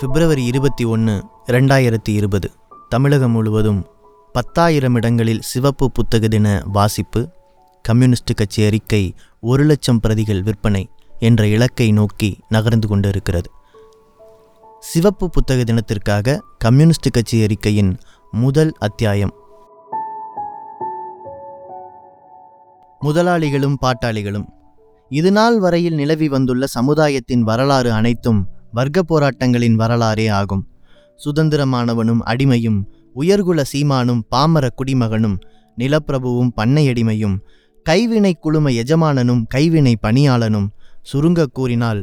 பிப்ரவரி இருபத்தி ஒன்று ரெண்டாயிரத்தி இருபது. தமிழகம் முழுவதும் பத்தாயிரம் இடங்களில் சிவப்பு புத்தக தின வாசிப்பு கம்யூனிஸ்ட் கட்சி அறிக்கை ஒரு லட்சம் பிரதிகள் விற்பனை என்ற இலக்கை நோக்கி நகர்ந்து கொண்டிருக்கிறது. சிவப்பு புத்தக தினத்திற்காக கம்யூனிஸ்ட் கட்சி அறிக்கையின் முதல் அத்தியாயம். முதலாளிகளும் பாட்டாளிகளும் இதுநாள் வரையில் நிலவி வந்துள்ள சமுதாயத்தின் வரலாறு அனைத்தும் வர்க்க போராட்டங்களின் வரலாறே ஆகும். சுதந்திரமானவனும் அடிமையும் உயர்குல சீமானும் பாமர குடிமகனும் நிலப்பிரபுவும் பண்ணையடிமையும் கைவினை குழும எஜமானனும் கைவினை பணியாளனும் சுருங்க கூறினால்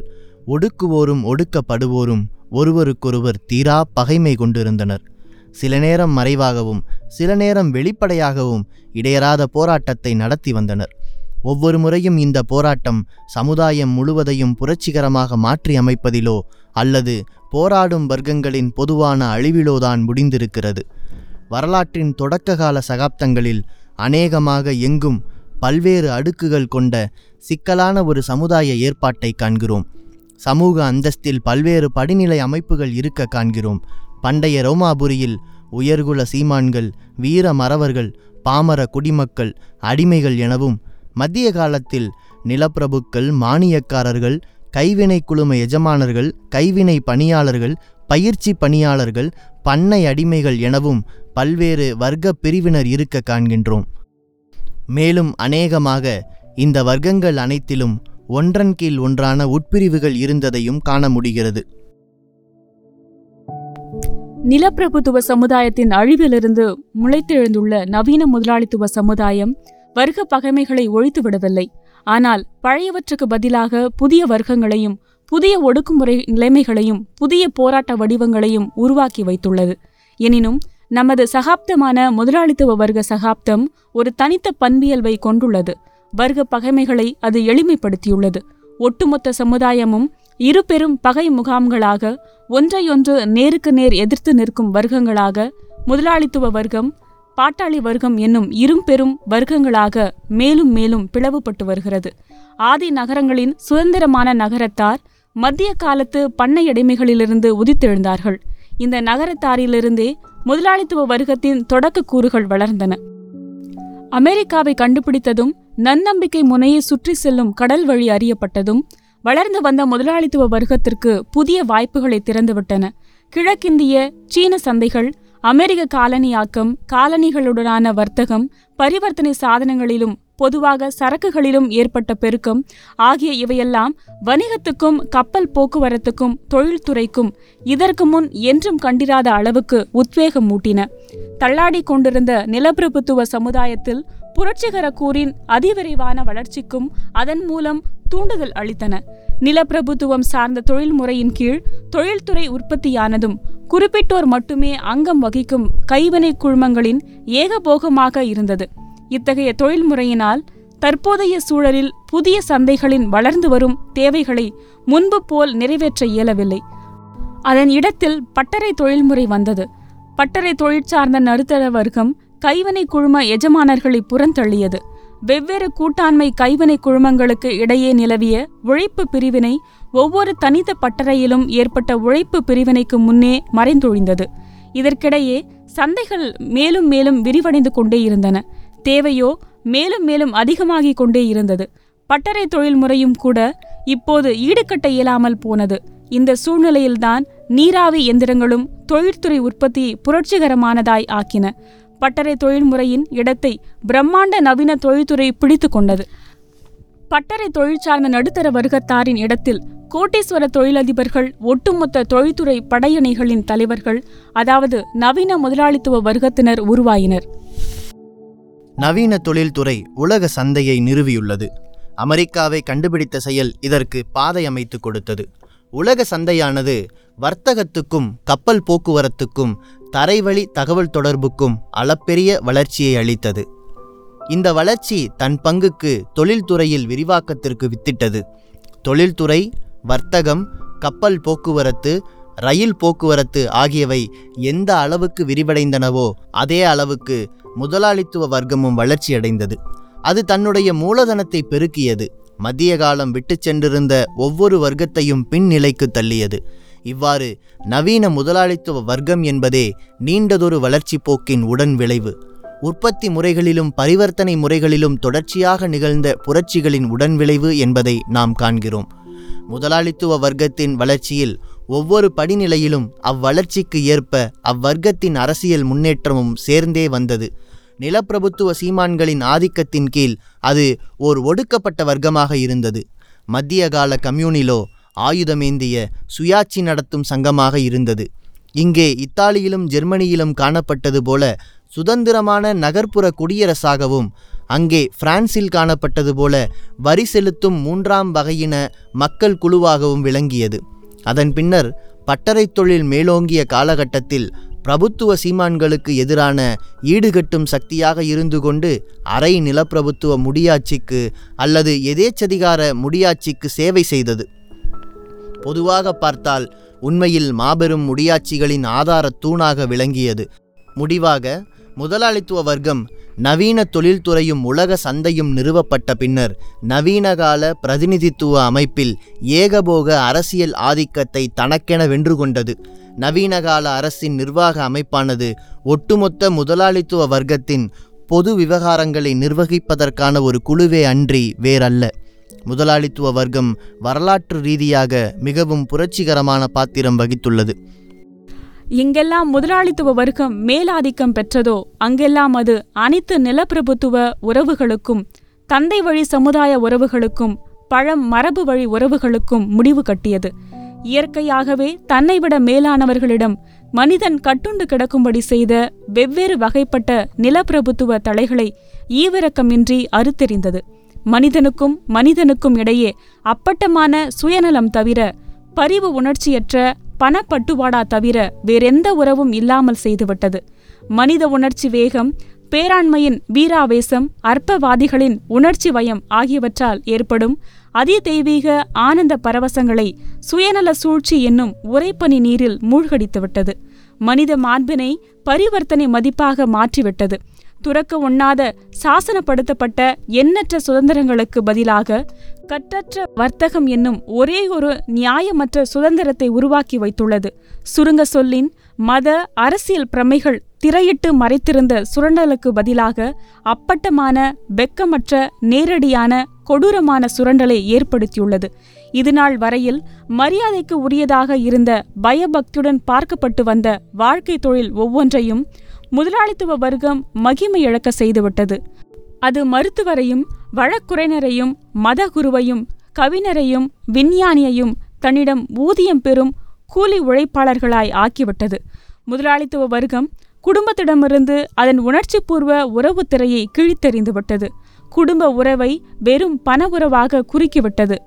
ஒடுக்குவோரும் ஒடுக்கப்படுவோரும் ஒருவருக்கொருவர் தீரா பகைமை கொண்டிருந்தனர். சில நேரம் மறைவாகவும் சில நேரம் வெளிப்படையாகவும் இடையறாத போராட்டத்தை நடத்தி வந்தனர். ஒவ்வொரு முறையும் இந்த போராட்டம் சமுதாயம் முழுவதையும் புரட்சிகரமாக மாற்றி அமைப்பதிலோ அல்லது போராடும் வர்க்கங்களின் பொதுவான அழிவிலோதான் முடிந்திருக்கிறது. வரலாற்றின் தொடக்ககால சகாப்தங்களில் அநேகமாக எங்கும் பல்வேறு அடுக்குகள் கொண்ட சிக்கலான ஒரு சமுதாய ஏற்பாட்டை காண்கிறோம். சமூக அந்தஸ்தில் பல்வேறு படிநிலை அமைப்புகள் இருக்க காண்கிறோம். பண்டைய ரோமாபுரியில் உயர்குல சீமான்கள் வீர மறவர்கள் பாமர குடிமக்கள் அடிமைகள் எனவும் மத்திய காலத்தில் நிலப்பிரபுக்கள் மானியக்காரர்கள் கைவினை குழும எஜமானர்கள் கைவினை பணியாளர்கள் பயிற்சி பணியாளர்கள் பண்ணை அடிமைகள் எனவும் பல்வேறு வர்க்க பிரிவினர் இருக்க காண்கின்றோம். மேலும் அநேகமாக இந்த வர்க்கங்கள் அனைத்திலும் ஒன்றன் கீழ் ஒன்றான உட்பிரிவுகள் இருந்ததையும் காண முடிகிறது. நிலப்பிரபுத்துவ சமுதாயத்தின் அழிவிலிருந்து முளைத்தெழுந்துள்ள நவீன முதலாளித்துவ சமுதாயம் வர்க்க பகைமைகளை ஒழித்துவிடவில்லை. ஆனால் பழையவற்றுக்கு பதிலாக புதிய வர்க்கங்களையும் புதிய ஒடுக்குமுறை நிலைமைகளையும் புதிய போராட்ட வடிவங்களையும் உருவாக்கி வைத்துள்ளது. எனினும் நமது சகாப்தமான முதலாளித்துவ வர்க்க சகாப்தம் ஒரு தனித்த பண்பியல்வை கொண்டுள்ளது. வர்க்க பகைமைகளை அது எளிமைப்படுத்தியுள்ளது. ஒட்டுமொத்த சமுதாயமும் இரு பெரும் பகை முகாம்களாக ஒன்றையொன்று நேருக்கு நேர் எதிர்த்து நிற்கும் வர்க்கங்களாக முதலாளித்துவ வர்க்கம் பாட்டாளி வர்க்கம் என்னும் இரும் பெரும் வர்க்கங்களாக மேலும் மேலும் பிளவுபட்டு வருகிறது. ஆதி நகரங்களின் சுதந்திரமான நகரத்தார் மத்திய காலத்து பண்ணை அடிமைகளிலிருந்து உதித்தெழுந்தார்கள். இந்த நகரத்தாரிலிருந்தே முதலாளித்துவ வர்க்கத்தின் தொடக்க கூறுகள் வளர்ந்தன. அமெரிக்காவை கண்டுபிடித்ததும் நன்னம்பிக்கை முனையை சுற்றி செல்லும் கடல் வழி அறியப்பட்டதும் வளர்ந்து வந்த முதலாளித்துவ வர்க்கத்திற்கு புதிய வாய்ப்புகளை திறந்துவிட்டன. கிழக்கிந்திய சீன சந்தைகள் அமெரிக்க காலனியாக்கம் காலனிகளுடனான வர்த்தகம் பரிவர்த்தனை சாதனங்களிலும் பொதுவாக சரக்குகளிலும் ஏற்பட்ட பெருக்கம் ஆகிய இவையெல்லாம் வணிகத்துக்கும் கப்பல் போக்குவரத்துக்கும் தொழில்துறைக்கும் இதற்கு முன் என்றும் கண்டிராத அளவுக்கு உத்வேகம் மூட்டின தள்ளாடி கொண்டிருந்த நிலப்பிரபுத்துவ சமுதாயத்தில் புரட்சிகர கூறின் அதிவிரைவான வளர்ச்சிக்கும் அதன் மூலம் தூண்டுதல் அளித்தன. நிலப்பிரபுத்துவம் சார்ந்த தொழில்முறையின் கீழ் தொழில்துறை உற்பத்தியானதும் குறிப்பிட்டோர் மட்டுமே அங்கம் வகிக்கும் கைவினை குழுமங்களின் ஏகபோகமாக இருந்தது. இத்தகைய தொழில்முறையினால் தற்போதைய சூழலில் புதிய சந்தைகளின் வளர்ந்து வரும் தேவைகளை முன்பு போல் நிறைவேற்ற இயலவில்லை. அதன் இடத்தில் பட்டறை தொழில்முறை வந்தது. பட்டறை தொழிற்சார்ந்த நடுத்தர வர்க்கம் கைவினை குழும எஜமானர்களை புறந்தள்ளியது. வெவ்வேறு கூட்டாண்மை கைவினை குழுமங்களுக்கு இடையே நிலவிய உழைப்பு பிரிவினை ஒவ்வொரு தனித்த பட்டறையிலும் ஏற்பட்ட உழைப்பு பிரிவினைக்கு முன்னே மறைந்தொழிந்தது. இதற்கிடையே சந்தைகள் மேலும் மேலும் விரிவடைந்து கொண்டே இருந்தன. தேவையோ மேலும் மேலும் அதிகமாகிக் கொண்டே இருந்தது. பட்டறை தொழில்முறையும் கூட இப்போது ஈடுகட்ட இயலாமல் போனது. இந்த சூழ்நிலையில்தான் நீராவி எந்திரங்களும் தொழில்துறை உற்பத்தியை புரட்சிகரமானதாய் ஆக்கின. பட்டறை தொழில்முறையின் இடத்தை பிரம்மாண்ட நவீன தொழில்துறை பிடித்து கொண்டது. பட்டறை தொழில் சார்ந்த நடுத்தர வர்க்கத்தாரின் இடத்தில் கோட்டீஸ்வர தொழிலதிபர்கள் ஒட்டுமொத்த தொழில்துறை படையணிகளின் தலைவர்கள் அதாவது நவீன முதலாளித்துவ வர்க்கத்தினர் உருவாயினர். நவீன தொழில்துறை உலக சந்தையை நிறுவியுள்ளது. அமெரிக்காவை கண்டுபிடித்த செயல் இதற்கு பாதை அமைத்து கொடுத்தது. உலக சந்தையானது வர்த்தகத்துக்கும் கப்பல் போக்குவரத்துக்கும் தரைவழி தகவல் தொடர்புக்கும் அளப்பெரிய வளர்ச்சியை அளித்தது. இந்த வளர்ச்சி தன் பங்குக்கு தொழில்துறையில் விரிவாக்கத்திற்கு வித்திட்டது. தொழில்துறை வர்த்தகம் கப்பல் போக்குவரத்து ரயில் போக்குவரத்து ஆகியவை எந்த அளவுக்கு விரிவடைந்தனவோ அதே அளவுக்கு முதலாளித்துவ வர்க்கமும் வளர்ச்சியடைந்தது. அது தன்னுடைய மூலதனத்தை பெருக்கியது. மத்திய காலம் விட்டுச் சென்றிருந்த ஒவ்வொரு வர்க்கத்தையும் பின்னிலைக்கு தள்ளியது. இவ்வாறு நவீன முதலாளித்துவ வர்க்கம் என்பதே நீண்டதொரு வளர்ச்சி போக்கின் உடன் விளைவு. உற்பத்தி முறைகளிலும் பரிவர்த்தனை முறைகளிலும் தொடர்ச்சியாக நிகழ்ந்த புரட்சிகளின் உடன் விளைவு என்பதை நாம் காண்கிறோம். முதலாளித்துவ வர்க்கத்தின் வளர்ச்சியில் ஒவ்வொரு படிநிலையிலும் அவ்வளர்ச்சிக்கு ஏற்ப அவ்வர்க்கத்தின் அரசியல் முன்னேற்றமும் சேர்ந்தே வந்தது. நிலப்பிரபுத்துவ சீமான்களின் ஆதிக்கத்தின் கீழ் அது ஓர் ஒடுக்கப்பட்ட வர்க்கமாக இருந்தது. மத்திய கால கம்யூனிலோ ஆயுதமேந்திய சுயாட்சி நடத்தும் சங்கமாக இருந்தது. இங்கே இத்தாலியிலும் ஜெர்மனியிலும் காணப்பட்டது போல சுதந்திரமான நகர்ப்புற குடியரசாகவும் அங்கே பிரான்சில் காணப்பட்டது போல வரி செலுத்தும் மூன்றாம் வகையின மக்கள் குழுவாகவும் விளங்கியது. அதன் பின்னர் பட்டறைத் தொழில் மேலோங்கிய காலகட்டத்தில் பிரபுத்துவ சீமான்களுக்கு எதிரான ஈடுகட்டும் சக்தியாக இருந்து கொண்டு அரை நிலப்பிரபுத்துவ முடியாட்சிக்கு அல்லது எதேச்சதிகார முடியாட்சிக்கு சேவை செய்தது. பொதுவாக பார்த்தால் உண்மையில் மாபெரும் முடியாட்சிகளின் ஆதார தூணாக விளங்கியது. முடிவாக முதலாளித்துவ வர்க்கம் நவீன தொழில்துறையும் உலக சந்தையும் நிறுவப்பட்ட பின்னர் நவீனகால பிரதிநிதித்துவ அமைப்பில் ஏகபோக அரசியல் ஆதிக்கத்தை தனக்கென வென்று கொண்டது. நவீனகால அரசின் நிர்வாக அமைப்பானது ஒட்டுமொத்த முதலாளித்துவ வர்க்கத்தின் பொது விவகாரங்களை நிர்வகிப்பதற்கான ஒரு குழுவே அன்றி வேறல்ல. முதலாளித்துவ வர்க்கம் வரலாற்று ரீதியாக மிகவும் புரட்சிகரமான பாத்திரம் வகித்துள்ளது. எங்கெல்லாம் முதலாளித்துவ வர்க்கம் மேலாதிக்கம் பெற்றதோ அங்கெல்லாம் அது அனைத்து நிலப்பிரபுத்துவ உறவுகளுக்கும் தந்தை வழி சமுதாய உறவுகளுக்கும் பழம் மரபு வழி உறவுகளுக்கும் முடிவு கட்டியது. இயற்கையாகவே தன்னை விட மேலானவர்களிடம் மனிதன் கட்டுண்டு கிடக்கும்படி செய்த வெவ்வேறு வகைப்பட்ட நிலப்பிரபுத்துவ தலைகளை ஈவிரக்கமின்றி அறுத்தெறிந்தது. மனிதனுக்கும் மனிதனுக்கும் இடையே அப்பட்டமான சுயநலம் தவிர பரிவு உணர்ச்சியற்ற பணப்பட்டுவாடா தவிர வேறெந்த உறவும் இல்லாமல் செய்துவிட்டது. மனித உணர்ச்சி வேகம் பேராண்மையின் வீராவேசம் அற்பவாதிகளின் உணர்ச்சி வயம் ஆகியவற்றால் ஏற்படும் அதிதெய்வீக ஆனந்த பரவசங்களை சுயநல சூழ்ச்சி என்னும் உரைப்பனி நீரில் மூழ்கடித்துவிட்டது. மனித மாண்பினை பரிவர்த்தனை மதிப்பாக மாற்றிவிட்டது. துறக்க உண்ணாத சாசனப்படுத்தப்பட்ட எண்ணற்ற சுதந்திரங்களுக்கு பதிலாக கற்றற்ற வர்த்தகம் என்னும் ஒரே ஒரு நியாயமற்ற சுதந்திரத்தை உருவாக்கி வைத்துள்ளது. சுருங்க சொல்லின் மத அரசியல் பிரமைகள் திரையிட்டு மறைத்திருந்த சுரண்டலுக்கு பதிலாக அப்பட்டமான வெக்கமற்ற நேரடியான கொடூரமான சுரண்டலை ஏற்படுத்தியுள்ளது. இதுநாள் வரையில் மரியாதைக்கு உரியதாக இருந்த பயபக்தியுடன் பார்க்கப்பட்டு வந்த வாழ்க்கை தொழில் ஒவ்வொன்றையும் முதலாளித்துவ வர்க்கம் மகிமை இழக்க செய்துவிட்டது. அது மருத்துவரையும் வழக்குரைஞரையும் மதகுருவையும் கவிஞரையும் விஞ்ஞானியையும் தன்னிடம் ஊதியம் பெறும் கூலி உழைப்பாளர்களாய் ஆக்கிவிட்டது. முதலாளித்துவ வர்க்கம் குடும்பத்திடமிருந்து அதன் உணர்ச்சிபூர்வ உறவு திரையை கிழித்தெறிந்துவிட்டது. குடும்ப உறவை வெறும் பண உறவாக குறுக்கிவிட்டது.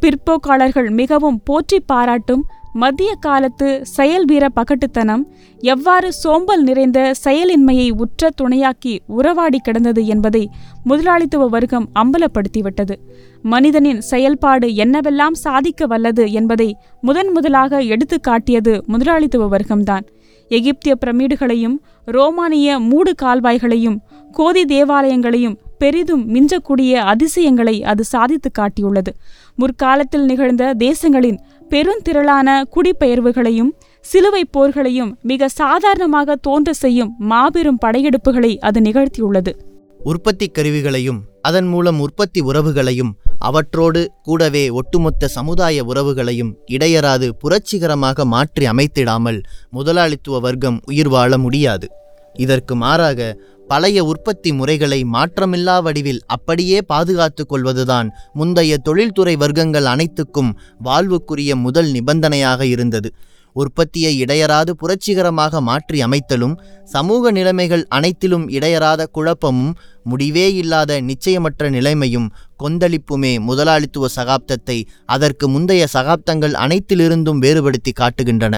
பிற்போக்காளர்கள் மிகவும் போற்றி பாராட்டும் மத்திய காலத்து செயல் வீர பகட்டுத்தனம் எவ்வாறு சோம்பல் நிறைந்த செயலின்மையை உற்ற துணையாக்கி உறவாடி கிடந்தது என்பதை முதலாளித்துவ வர்க்கம் அம்பலப்படுத்திவிட்டது. மனிதனின் செயல்பாடு என்னவெல்லாம் சாதிக்க வல்லது என்பதை முதன் முதலாக எடுத்து காட்டியது முதலாளித்துவ வர்க்கம்தான். எகிப்திய பிரமிடுகளையும் ரோமானிய மூடு கால்வாய்களையும் கோதி தேவாலயங்களையும் பெரிதும் மிஞ்சக்கூடிய அதிசயங்களை அது சாதித்து காட்டியுள்ளது. முற்காலத்தில் நிகழ்ந்த தேசங்களின் பெருந்திரளான குடிபெயர்வுகளையும் சிலுவை போர்களையும் மிக சாதாரணமாக தோன்ற செய்யும் மாபெரும் படையெடுப்புகளை அது நிகழ்த்தியுள்ளது. உற்பத்தி கருவிகளையும் அதன் மூலம் உற்பத்தி உறவுகளையும் அவற்றோடு கூடவே ஒட்டுமொத்த சமுதாய உறவுகளையும் இடையராது புரட்சிகரமாக மாற்றி அமைத்திடாமல் முதலாளித்துவ வர்க்கம் உயிர் வாழ முடியாது. இதற்கு மாறாக பழைய உற்பத்தி முறைகளை மாற்றமில்லா வடிவில் அப்படியே பாதுகாத்துக் கொள்வதுதான் முந்தைய தொழில்துறை வர்க்கங்கள் அனைத்துக்கும் வாழ்வுக்குரிய முதல் நிபந்தனையாக இருந்தது. உற்பத்தியை இடையராது புரட்சிகரமாக மாற்றி அமைத்தலும் சமூக நிலைமைகள் அனைத்திலும் இடையராத குழப்பமும் முடிவே இல்லாத நிச்சயமற்ற நிலைமையும் கொந்தளிப்புமே முதலாளித்துவ சகாப்தத்தை அதற்கு முந்தைய சகாப்தங்கள் அனைத்திலிருந்தும் வேறுபடுத்தி காட்டுகின்றன.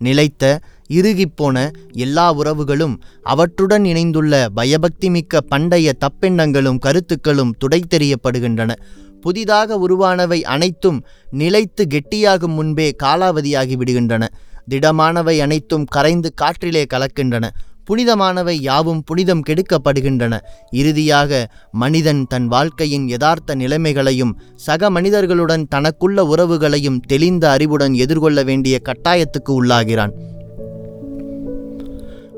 நிலைத்த இறுகிப்போன எல்லா உறவுகளும் அவற்றுடன் இணைந்துள்ள பயபக்திமிக்க பண்டைய தப்பெண்ணங்களும் கருத்துக்களும் துடைத்தெறியப்படுகின்றன. புதிதாக உருவானவை அனைத்தும் நிலைத்து கெட்டியாகும் முன்பே காலாவதியாகி விடுகின்றன. திடமானவை அனைத்தும் கரைந்து காற்றிலே கலக்கின்றன. புனிதமானவை யாவும் புனிதம் கெடுக்கப்படுகின்றன. இறுதியாக மனிதன் தன் வாழ்க்கையின் யதார்த்த நிலைமைகளையும் சக மனிதர்களுடன் தனக்குள்ள உறவுகளையும் தெளிந்த அறிவுடன் எதிர்கொள்ள வேண்டிய கட்டாயத்துக்கு உள்ளாகிறான்.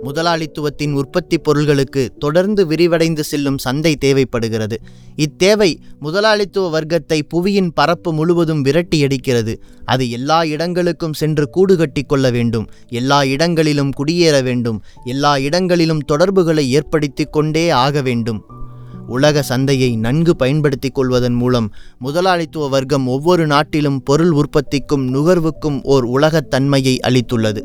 முதலாளித்துவத்தின் உற்பத்தி பொருள்களுக்கு தொடர்ந்து விரிவடைந்து செல்லும் சந்தை தேவைப்படுகிறது. இத்தேவை முதலாளித்துவ வர்க்கத்தை புவியின் பரப்பு முழுவதும் விரட்டியடிக்கிறது. அது எல்லா இடங்களுக்கும் சென்று கூடு கட்டிக்கொள்ள வேண்டும். எல்லா இடங்களிலும் குடியேற வேண்டும். எல்லா இடங்களிலும் தொடர்புகளை ஏற்படுத்தி கொண்டே ஆக வேண்டும். உலக சந்தையை நன்கு பயன்படுத்திக் கொள்வதன் மூலம் முதலாளித்துவ வர்க்கம் ஒவ்வொரு நாட்டிலும் பொருள் உற்பத்திக்கும் நுகர்வுக்கும் ஓர் உலகத் தன்மையை அளித்துள்ளது.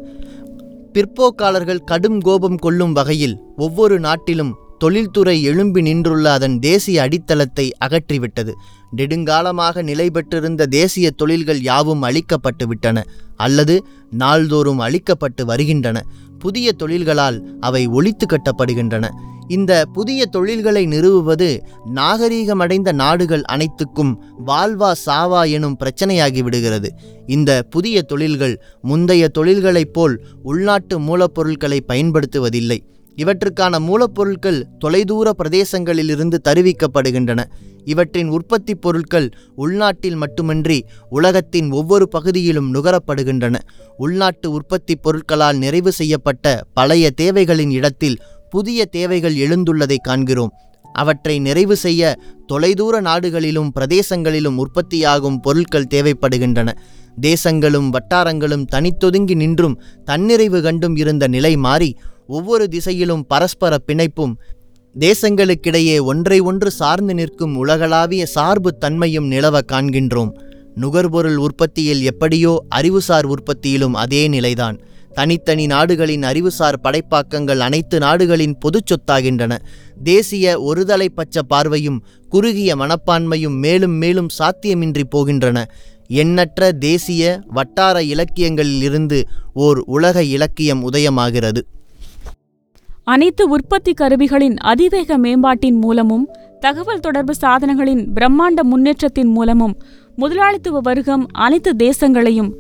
பிற்போக்காளர்கள் கடும் கோபம் கொள்ளும் வகையில் ஒவ்வொரு நாட்டிலும் தொழில்துறை எழும்பி நின்றுள்ள அதன் தேசிய அடித்தளத்தை அகற்றிவிட்டது. நெடுங்காலமாக நிலை பெற்றிருந்த தேசிய தொழில்கள் யாவும் அழிக்கப்பட்டு விட்டன அல்லது நாள்தோறும் அழிக்கப்பட்டு வருகின்றன. புதிய தொழில்களால் அவை ஒழித்து கட்டப்படுகின்றன. இந்த புதிய தொழில்களை நிறுவுவது நாகரீகமடைந்த நாடுகள் அனைத்துக்கும் வாழ்வா சாவா எனும் பிரச்சனையாகி விடுகிறது. இந்த புதிய தொழில்கள் முந்தைய தொழில்களைப் போல் உள்நாட்டு மூலப்பொருட்களை பயன்படுத்துவதில்லை. இவற்றுக்கான மூலப்பொருட்கள் தொலைதூர பிரதேசங்களிலிருந்து தருவிக்கப்படுகின்றன. இவற்றின் உற்பத்தி பொருட்கள் உள்நாட்டில் மட்டுமின்றி உலகத்தின் ஒவ்வொரு பகுதியிலும் நுகரப்படுகின்றன. உள்நாட்டு உற்பத்தி பொருட்களால் நிறைவு செய்யப்பட்ட பழைய தேவைகளின் இடத்தில் புதிய தேவைகள் எழுந்துள்ளதை காண்கிறோம். அவற்றை நிறைவு செய்ய தொலைதூர நாடுகளிலும் பிரதேசங்களிலும் உற்பத்தியாகும் பொருட்கள் தேவைப்படுகின்றன. தேசங்களும் வட்டாரங்களும் தனித்தொதுங்கி நின்றும் தன்னிறைவு கண்டும் இருந்த நிலை மாறி ஒவ்வொரு திசையிலும் பரஸ்பர பிணைப்பும் தேசங்களுக்கிடையே ஒன்றை ஒன்று சார்ந்து நிற்கும் உலகளாவிய சார்பு தன்மையும் நிலவ காண்கின்றோம். நுகர்பொருள் உற்பத்தியில் எப்படியோ அறிவுசார் உற்பத்தியிலும் அதே நிலைதான். தனித்தனி நாடுகளின் அறிவுசார் படைப்பாக்கங்கள் அனைத்து நாடுகளின் பொதுச் சொத்தாகின்றன. தேசிய ஒருதலைப்பட்ச பார்வையும் குறுகிய மனப்பான்மையும் மேலும் மேலும் சாத்தியமின்றி போகின்றன. எண்ணற்ற தேசிய வட்டார இலக்கியங்களில் இருந்து ஓர் உலக இலக்கியம் உதயமாகிறது. அனைத்து உற்பத்தி கருவிகளின் அதிவேக மேம்பாட்டின் மூலமும் தகவல் தொடர்பு சாதனங்களின் பிரம்மாண்ட முன்னேற்றத்தின் மூலமும் முதலாளித்துவ வர்க்கம் அனைத்து தேசங்களையும்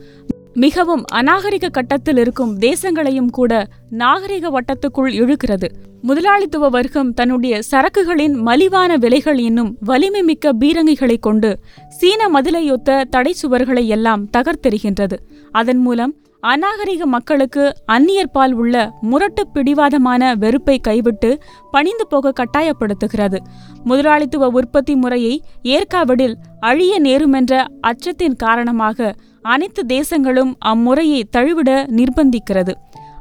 மிகவும் அநாகரிக கட்டத்தில் இருக்கும் தேசங்களையும் கூட நாகரிக வட்டத்துக்குள் இழுக்கிறது. முதலாளித்துவ வர்க்கம் தன்னுடைய சரக்குகளின் மலிவான விலைகள் என்னும் வலிமை மிக்க பீரங்கிகளைக் கொண்டு சீன மதிலையொத்த தடை சுவர்களை எல்லாம் தகர்த்தெறிகின்றது. அதன் மூலம் அநாகரிக மக்களுக்கு அந்நியர்பால் உள்ள முரட்டு பிடிவாதமான வெறுப்பை கைவிட்டு பணிந்து போக கட்டாயப்படுத்துகிறது. முதலாளித்துவ உற்பத்தி முறையை ஏற்காவிடில் அழிய நேருமென்ற அச்சத்தின் காரணமாக அனைத்து தேசங்களும் அம்முறையை தழுவிட நிர்பந்திக்கிறது.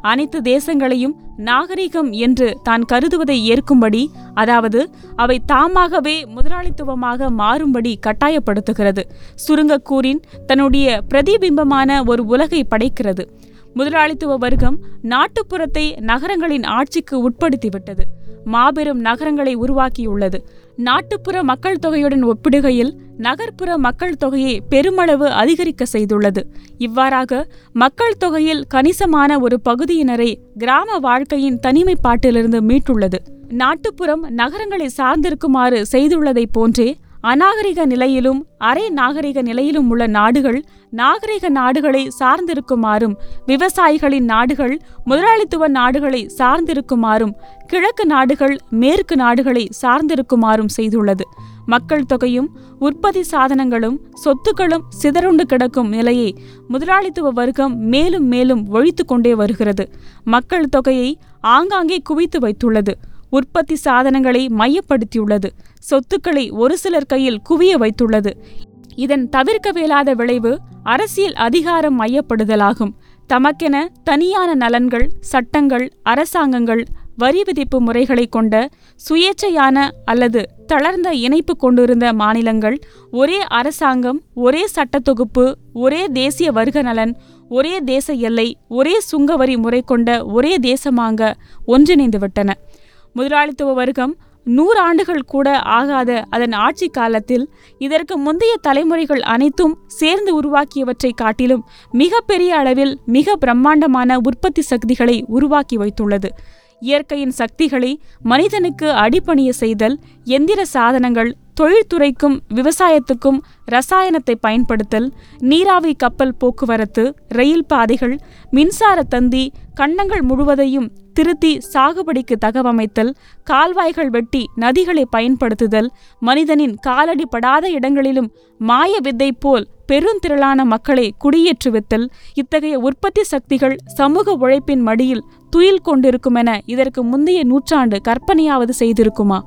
அனைத்து தேசங்களையும் நாகரிகம் என்று தான் கருதுவதை ஏற்கும்படி அதாவது அவை தாமாகவே முதலாளித்துவமாக மாறும்படி கட்டாயப்படுத்துகிறது. சுருங்கக்கூறின் தன்னுடைய பிரதிபிம்பமான ஒரு உலகை படைக்கிறது. முதலாளித்துவ வர்க்கம் நாட்டுப்புறத்தை நகரங்களின் ஆட்சிக்கு உட்படுத்திவிட்டது. மாபெரும் நகரங்களை உருவாக்கியுள்ளது. நாட்டுப்புற மக்கள் தொகையுடன் ஒப்பிடுகையில் நகர்ப்புற மக்கள் தொகையை பெருமளவு அதிகரிக்க செய்துள்ளது. இவ்வாறாக மக்கள் தொகையில் கணிசமான ஒரு பகுதியினரை கிராம வாழ்க்கையின் தனிமைப்பாட்டிலிருந்து மீட்டுள்ளது. நாட்டுப்புறம் நகரங்களை சார்ந்திருக்குமாறு செய்துள்ளதைப் போன்றே அநாகரிக நிலையிலும் அரை நாகரிக நிலையிலும் உள்ள நாடுகள் நாகரிக நாடுகளை சார்ந்திருக்குமாறும் விவசாயிகளின் நாடுகள் முதலாளித்துவ நாடுகளை சார்ந்திருக்குமாறும் கிழக்கு நாடுகள் மேற்கு நாடுகளை சார்ந்திருக்குமாறும் செய்துள்ளது. மக்கள் தொகையும் உற்பத்தி சாதனங்களும் சொத்துக்களும் சிதறுண்டு கிடக்கும் நிலையை முதலாளித்துவ வர்க்கம் மேலும் மேலும் ஒழித்து கொண்டே வருகிறது. மக்கள் தொகையை ஆங்காங்கே குவித்து வைத்துள்ளது. உற்பத்தி சாதனங்களை மையப்படுத்தியுள்ளது. சொத்துக்களை ஒரு சிலர் கையில் குவிய வைத்துள்ளது. இதன் தவிர்க்கவியலாத விளைவு அரசியல் அதிகாரம் மையப்படுதலாகும். தமக்கென தனியான நலன்கள் சட்டங்கள் அரசாங்கங்கள் வரி விதிப்பு முறைகளை கொண்ட சுயேச்சையான அல்லது தளர்ந்த இணைப்பு கொண்டிருந்த மாநிலங்கள் ஒரே அரசாங்கம் ஒரே சட்டத்தொகுப்பு ஒரே தேசிய வர்க்க நலன் ஒரே தேச எல்லை ஒரே சுங்கவரி முறை கொண்ட ஒரே தேசமாக ஒன்றிணைந்துவிட்டன. முதலாளித்துவ வர்க்கம் நூறு ஆண்டுகள் கூட ஆகாத அதன் ஆட்சி காலத்தில் இதற்கு முந்தைய தலைமுறைகள் அனைத்தும் சேர்ந்து உருவாக்கியவற்றை காட்டிலும் மிக பெரிய அளவில் மிக பிரம்மாண்டமான உற்பத்தி சக்திகளை உருவாக்கி வைத்துள்ளது. இயற்கையின் சக்திகளை மனிதனுக்கு அடிபணிய செய்தல் எந்திர சாதனங்கள் தொழில்துறைக்கும் விவசாயத்துக்கும் ரசாயனத்தை பயன்படுத்தல் நீராவி கப்பல் போக்குவரத்து ரயில் பாதைகள் மின்சார தந்தி கண்டங்கள் முழுவதையும் திருத்தி சாகுபடிக்கு தகவமைத்தல் கால்வாய்கள் வெட்டி நதிகளை பயன்படுத்துதல் மனிதனின் காலடி படாத இடங்களிலும் மாய வித்தை போல் பெருந்திரளான மக்களை குடியேற்றுவித்தல் இத்தகைய உற்பத்தி சக்திகள் சமூக உழைப்பின் மடியில் துயில் கொண்டிருக்குமென இதற்கு முந்தைய நூற்றாண்டு கற்பனையாவது செய்திருக்குமா?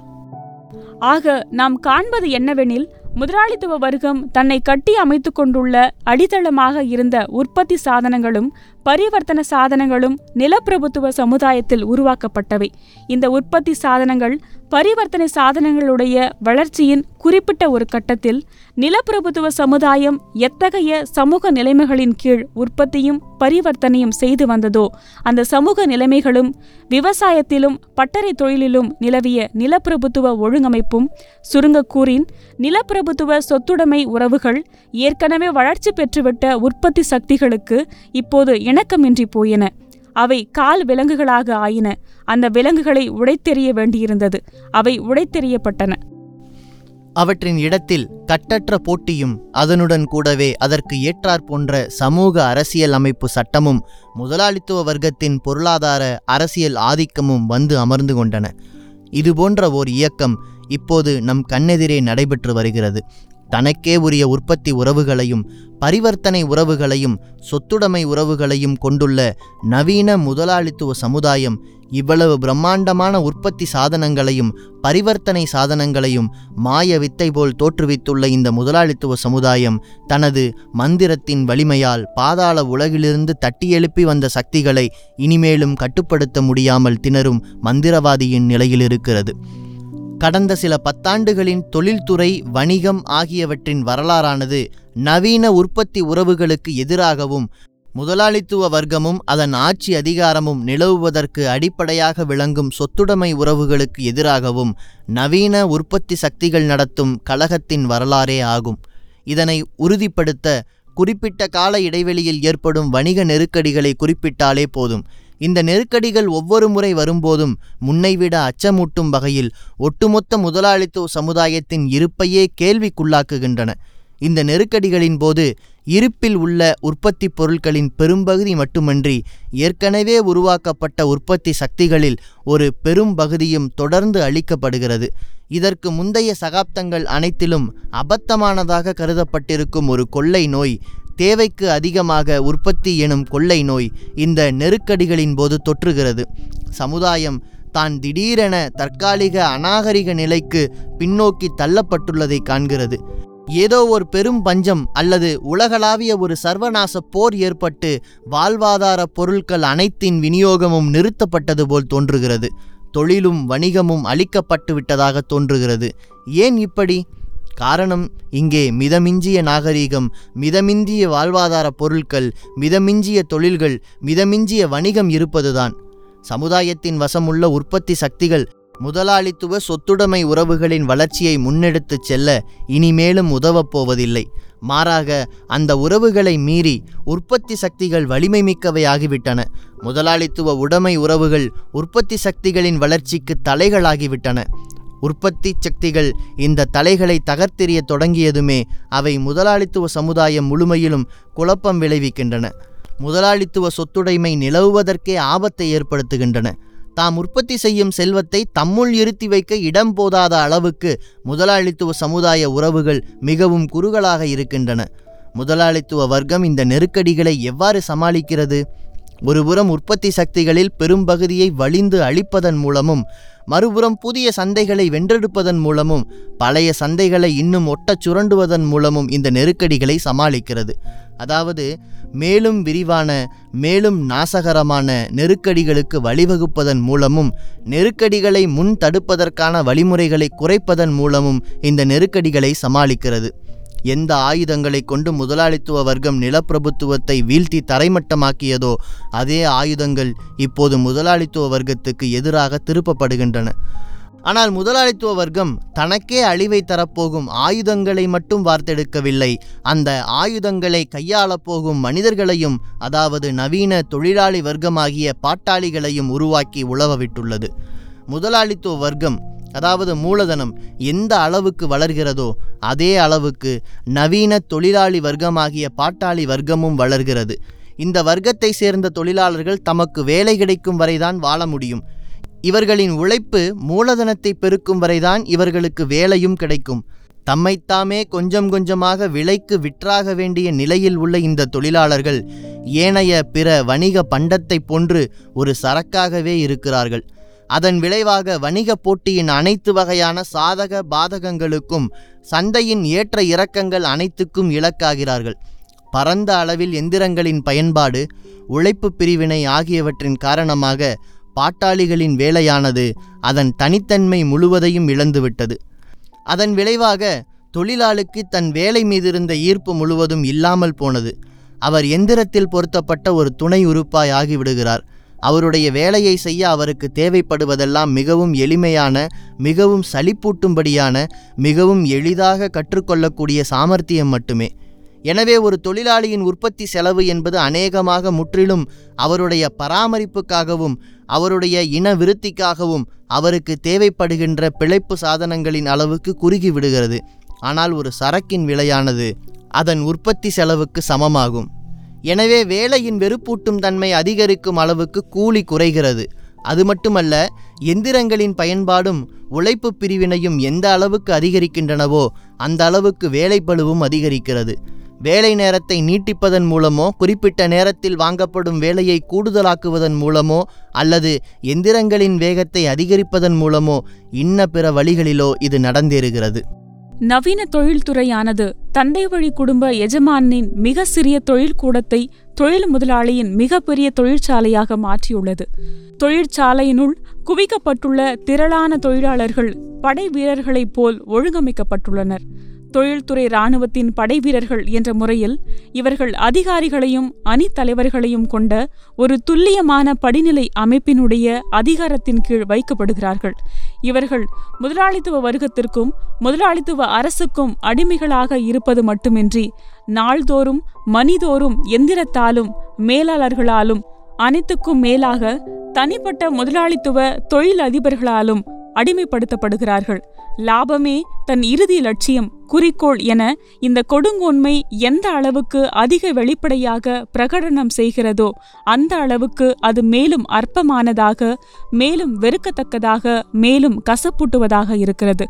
ஆக நாம் காண்பது என்னவெனில் முதலாளித்துவ வர்க்கம் தன்னை கட்டி அமைத்து கொண்டுள்ள அடித்தளமாக இருந்த உற்பத்தி சாதனங்களும் பரிவர்த்தன சாதனங்களும் நிலப்பிரபுத்துவ சமுதாயத்தில் உருவாக்கப்பட்டவை. இந்த உற்பத்தி சாதனங்கள் பரிவர்த்தனை சாதனங்களுடைய வளர்ச்சியின் குறிப்பிட்ட ஒரு கட்டத்தில் நிலப்பிரபுத்துவ சமுதாயம் எத்தகைய சமூக நிலைமைகளின் கீழ் உற்பத்தியும் பரிவர்த்தனையும் செய்து வந்ததோ அந்த சமூக நிலைமைகளும் விவசாயத்திலும் பட்டறை தொழிலிலும் நிலவிய நிலப்பிரபுத்துவ ஒழுங்கமைப்பும் சுருங்கக்கூறின் நிலப்பிரபுத்துவ சொத்துடைமை உறவுகள் ஏற்கனவே வளர்ச்சி பெற்றுவிட்ட உற்பத்தி சக்திகளுக்கு இப்போது இணக்கமின்றி போயின. அவை கால் விலங்குகளாக ஆயின. அந்த விலங்குகளை உடைத்தெறிய வேண்டியிருந்தது. அவை உடைத்தெறியப்பட்டன. அவற்றின் இடத்தில் கட்டற்ற போட்டியும் அதனுடன் கூடவே அதற்கு ஏற்றாற் போன்ற சமூக அரசியல் அமைப்பு சட்டமும் முதலாளித்துவ வர்க்கத்தின் பொருளாதார அரசியல் ஆதிக்கமும் வந்து அமர்ந்து கொண்டன. இதுபோன்ற ஓர் இயக்கம் இப்போது நம் கண்ணெதிரே நடைபெற்று வருகிறது. தனக்கே உரிய உற்பத்தி உறவுகளையும் பரிவர்த்தனை உறவுகளையும் சொத்துடைமை உறவுகளையும் கொண்டுள்ள நவீன முதலாளித்துவ சமுதாயம் இவ்வளவு பிரம்மாண்டமான உற்பத்தி சாதனங்களையும் பரிவர்த்தனை சாதனங்களையும் மாய வித்தை போல் தோற்றுவித்துள்ள இந்த முதலாளித்துவ சமுதாயம் தனது மந்திரத்தின் வலிமையால் பாதாள உலகிலிருந்து தட்டியெழுப்பி வந்த சக்திகளை இனிமேலும் கட்டுப்படுத்த முடியாமல் திணறும் மந்திரவாதியின் நிலையில் இருக்கிறது. கடந்த சில பத்தாண்டுகளின் தொழில்துறை வணிகம் ஆகியவற்றின் வரலாறானது நவீன உற்பத்தி உறவுகளுக்கு எதிராகவும் முதலாளித்துவ வர்க்கமும் அதன் ஆட்சி அதிகாரமும் நிலவுவதற்கு அடிப்படையாக விளங்கும் சொத்துடைமை உறவுகளுக்கு எதிராகவும் நவீன உற்பத்தி சக்திகள் நடத்தும் கழகத்தின் வரலாறே ஆகும். இதனை உறுதிப்படுத்த குறிப்பிட்ட கால இடைவெளியில் ஏற்படும் வணிக நெருக்கடிகளை குறிப்பிட்டாலே போதும். இந்த நெருக்கடிகள் ஒவ்வொரு முறை வரும்போதும் முன்னைவிட அச்சமூட்டும் வகையில் ஒட்டுமொத்த முதலாளித்துவ சமுதாயத்தின் இருப்பையே கேள்விக்குள்ளாக்குகின்றன. இந்த நெருக்கடிகளின் போது இருப்பில் உள்ள உற்பத்தி பொருட்களின் பெரும்பகுதி மட்டுமன்றி ஏற்கனவே உருவாக்கப்பட்ட உற்பத்தி சக்திகளில் ஒரு பெரும் பகுதியும் தொடர்ந்து அளிக்கப்படுகிறது இதற்கு முந்தைய சகாப்தங்கள் அனைத்திலும் அபத்தமானதாக கருதப்பட்டிருக்கும் ஒரு கொள்ளை நோய் தேவைக்கு அதிகமாக உற்பத்தி எனும் கொள்ளை நோய் இந்த நெருக்கடிகளின் போது தொற்றுகிறது. சமுதாயம் தான் திடீரென தற்காலிக அநாகரிக நிலைக்கு பின்னோக்கி தள்ளப்பட்டுள்ளதை காண்கிறது. ஏதோ ஒரு பெரும் பஞ்சம் அல்லது உலகளாவிய ஒரு சர்வநாச போர் ஏற்பட்டு வாழ்வாதார பொருட்கள் அனைத்தின் விநியோகமும் நிறுத்தப்பட்டது போல் தோன்றுகிறது. தொழிலும் வணிகமும் அழிக்கப்பட்டு விட்டதாக தோன்றுகிறது. ஏன் இப்படி? காரணம் இங்கே மிதமிஞ்சிய நாகரீகம் மிதமிஞ்சிய வாழ்வாதார பொருட்கள் மிதமிஞ்சிய தொழில்கள் மிதமிஞ்சிய வணிகம் இருப்பதுதான். சமுதாயத்தின் வசமுள்ள உற்பத்தி சக்திகள் முதலாளித்துவ சொத்துடைமை உறவுகளின் வளர்ச்சியை முன்னெடுத்துச் செல்ல இனிமேலும் உதவப் போவதில்லை. மாறாக அந்த உறவுகளை மீறி உற்பத்தி சக்திகள் வலிமை மிக்கவையாகிவிட்டன முதலாளித்துவ உடைமை உறவுகள் உற்பத்தி சக்திகளின் வளர்ச்சிக்கு தலைகளாகிவிட்டன. உற்பத்தி சக்திகள் இந்த தலைகளை தகர்த்தெறிய தொடங்கியதுமே அவை முதலாளித்துவ சமுதாயம் முழுமையிலும் குழப்பம் விளைவிக்கின்றன. முதலாளித்துவ சொத்துடைமை நிலவுவதற்கே ஆபத்தை ஏற்படுத்துகின்றன. தாம் உற்பத்தி செய்யும் செல்வத்தை தம்முள் இருத்தி வைக்க இடம் போதாத அளவுக்கு முதலாளித்துவ சமுதாய உறவுகள் மிகவும் குறுகலாக இருக்கின்றன. முதலாளித்துவ வர்க்கம் இந்த நெருக்கடிகளை எவ்வாறு சமாளிக்கிறது? ஒருபுறம் உற்பத்தி சக்திகளில் பெரும்பகுதியை வலிந்து அழிப்பதன் மூலமும் மறுபுறம் புதிய சந்தைகளை வென்றெடுப்பதன் மூலமும் பழைய சந்தைகளை இன்னும் ஒட்டச் சுரண்டுவதன் மூலமும் இந்த நெருக்கடிகளை சமாளிக்கிறது. அதாவது மேலும் விரிவான மேலும் நாசகரமான நெருக்கடிகளுக்கு வழிவகுப்பதன் மூலமும் நெருக்கடிகளை முன் தடுப்பதற்கான வழிமுறைகளை குறைப்பதன் மூலமும் இந்த நெருக்கடிகளை சமாளிக்கிறது. எந்த ஆயுதங்களை கொண்டு முதலாளித்துவ வர்க்கம் நிலப்பிரபுத்துவத்தை வீழ்த்தி தரைமட்டமாக்கியதோ அதே ஆயுதங்கள் இப்போது முதலாளித்துவ வர்க்கத்துக்கு எதிராக திருப்பப்படுகின்றன. ஆனால் முதலாளித்துவ வர்க்கம் தனக்கே அழிவை தரப்போகும் ஆயுதங்களை மட்டும் வார்த்தெடுக்கவில்லை அந்த ஆயுதங்களை கையாளப்போகும் மனிதர்களையும் அதாவது நவீன தொழிலாளி வர்க்கமாகிய பாட்டாளிகளையும் உருவாக்கி உழவவிட்டுள்ளது முதலாளித்துவ வர்க்கம் அதாவது மூலதனம் எந்த அளவுக்கு வளர்கிறதோ அதே அளவுக்கு நவீன தொழிலாளி வர்க்கமாகிய பாட்டாளி வர்க்கமும் வளர்கிறது. இந்த வர்க்கத்தை சேர்ந்த தொழிலாளர்கள் தமக்கு வேலை கிடைக்கும் வரைதான் வாழ முடியும். இவர்களின் உழைப்பு மூலதனத்தை பெருக்கும் வரைதான் இவர்களுக்கு வேலையும் கிடைக்கும். தம்மைத்தாமே கொஞ்சம் கொஞ்சமாக விலைக்கு விற்றாக வேண்டிய நிலையில் உள்ள இந்த தொழிலாளர்கள் ஏனைய பிற வணிக பண்டத்தைப் போன்று ஒரு சரக்காகவே இருக்கிறார்கள். அதன் விளைவாக வணிக போட்டியின் அனைத்து வகையான சாதக பாதகங்களுக்கும் சந்தையின் ஏற்ற இறக்கங்கள் அனைத்துக்கும் இலக்காகிறார்கள். பரந்த அளவில் எந்திரங்களின் பயன்பாடு உழைப்பு பிரிவினை ஆகியவற்றின் காரணமாக பாட்டாளிகளின் வேலையானது அதன் தனித்தன்மை முழுவதையும் இழந்துவிட்டது. அதன் விளைவாக தொழிலாளுக்கு தன் வேலை மீதிருந்த ஈர்ப்பு முழுவதும் இல்லாமல் போனது. அவர் எந்திரத்தில் பொருத்தப்பட்ட ஒரு துணை உறுப்பாய் ஆகிவிடுகிறார். அவருடைய வேலையை செய்ய அவருக்கு தேவைப்படுவதெல்லாம் மிகவும் எளிமையான மிகவும் சலிப்பூட்டும்படியான மிகவும் எளிதாக கற்றுக்கொள்ளக்கூடிய சாமர்த்தியம் மட்டுமே. எனவே ஒரு தொழிலாளியின் உற்பத்தி செலவு என்பது அநேகமாக முற்றிலும் அவருடைய பராமரிப்புக்காகவும் அவருடைய இன விருத்திக்காகவும் அவருக்கு தேவைப்படுகின்ற பிழைப்பு சாதனங்களின் அளவுக்கு குறுகி விடுகிறது. ஆனால் ஒரு சரக்கின் விலையானது அதன் உற்பத்தி செலவுக்கு சமமாகும். எனவே வேலையின் வெறுப்பூட்டும் தன்மை அதிகரிக்கும் அளவுக்கு கூலி குறைகிறது. அது மட்டுமல்ல எந்திரங்களின் பயன்பாடும் உழைப்பு பிரிவினையும் எந்த அளவுக்கு அதிகரிக்கின்றனவோ அந்த அளவுக்கு வேலைப்பழுவும் அதிகரிக்கிறது. வேலை நேரத்தை நீட்டிப்பதன் மூலமோ குறிப்பிட்ட நேரத்தில் வாங்கப்படும் வேலையை கூடுதலாக்குவதன் மூலமோ அல்லது எந்திரங்களின் வேகத்தை அதிகரிப்பதன் மூலமோ இன்ன பிற வழிகளிலோ இது நடந்தேறுகிறது. நவீன தொழில்துறையானது தந்தை வழி குடும்ப எஜமானின் மிக சிறிய தொழிற்கூடத்தை தொழில் முதலாளியின் மிகப்பெரிய தொழிற்சாலையாக மாற்றியுள்ளது. தொழிற்சாலையினுள் குவிக்கப்பட்டுள்ள திரளான தொழிலாளர்கள் படை வீரர்களைப் போல் ஒழுங்கமைக்கப்பட்டுள்ளனர். தொழில்துறை இராணுவத்தின் படை வீரர்கள் என்ற முறையில் இவர்கள் அதிகாரிகளையும் அணித்தலைவர்களையும் கொண்ட ஒரு துல்லியமான படிநிலை அமைப்பினுடைய அதிகாரத்தின் கீழ் வைக்கப்படுகிறார்கள். இவர்கள் முதலாளித்துவ வர்க்கத்திற்கும் முதலாளித்துவ அரசுக்கும் அடிமைகளாக இருப்பது மட்டுமின்றி நாள்தோறும் மணிதோறும் எந்திரத்தாலும் மேலாளர்களாலும் அனைத்துக்கும் மேலாக தனிப்பட்ட முதலாளித்துவ தொழில் அதிபர்களாலும் அடிமைப்படுத்தப்படுகிறார்கள். லாபமே தன் இறுதி லட்சியம் குறிக்கோள் என இந்த கொடுங்கோன்மை எந்த அளவுக்கு அதிக வெளிப்படையாக பிரகடனம் செய்கிறதோ அந்த அளவுக்கு அது மேலும் அற்பமானதாக மேலும் வெறுக்கத்தக்கதாக மேலும் கசப்பூட்டுவதாக இருக்கிறது.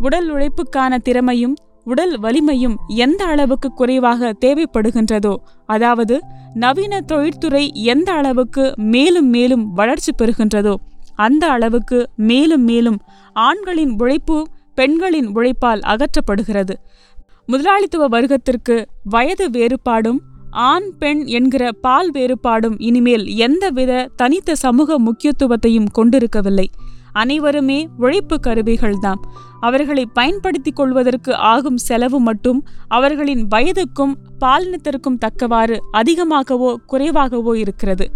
உடல் உழைப்புக்கான திறமையும் உடல் வலிமையும் எந்த அளவுக்கு குறைவாக தேவைப்படுகின்றதோ அதாவது நவீன தொழிற்துறை எந்த அளவுக்கு மேலும் மேலும் வளர்ச்சி பெறுகின்றதோ அந்த அளவுக்கு மேலும் மேலும் ஆண்களின் உழைப்பு பெண்களின் உழைப்பால் அகற்றப்படுகிறது. முதலாளித்துவ வர்க்கத்திற்கு வயது வேறுபாடும் ஆண் பெண் என்கிற பால் வேறுபாடும் இனிமேல் எந்தவித தனித்த சமூக முக்கியத்துவத்தையும் கொண்டிருக்கவில்லை. அனைவருமே உழைப்பு கருவிகள்தான் அவர்களை பயன்படுத்திக் கொள்வதற்கு ஆகும் செலவு மட்டும் அவர்களின் வயதுக்கும் பாலினத்திற்கும் தக்கவாறு அதிகமாகவோ குறைவாகவோ இருக்கிறது.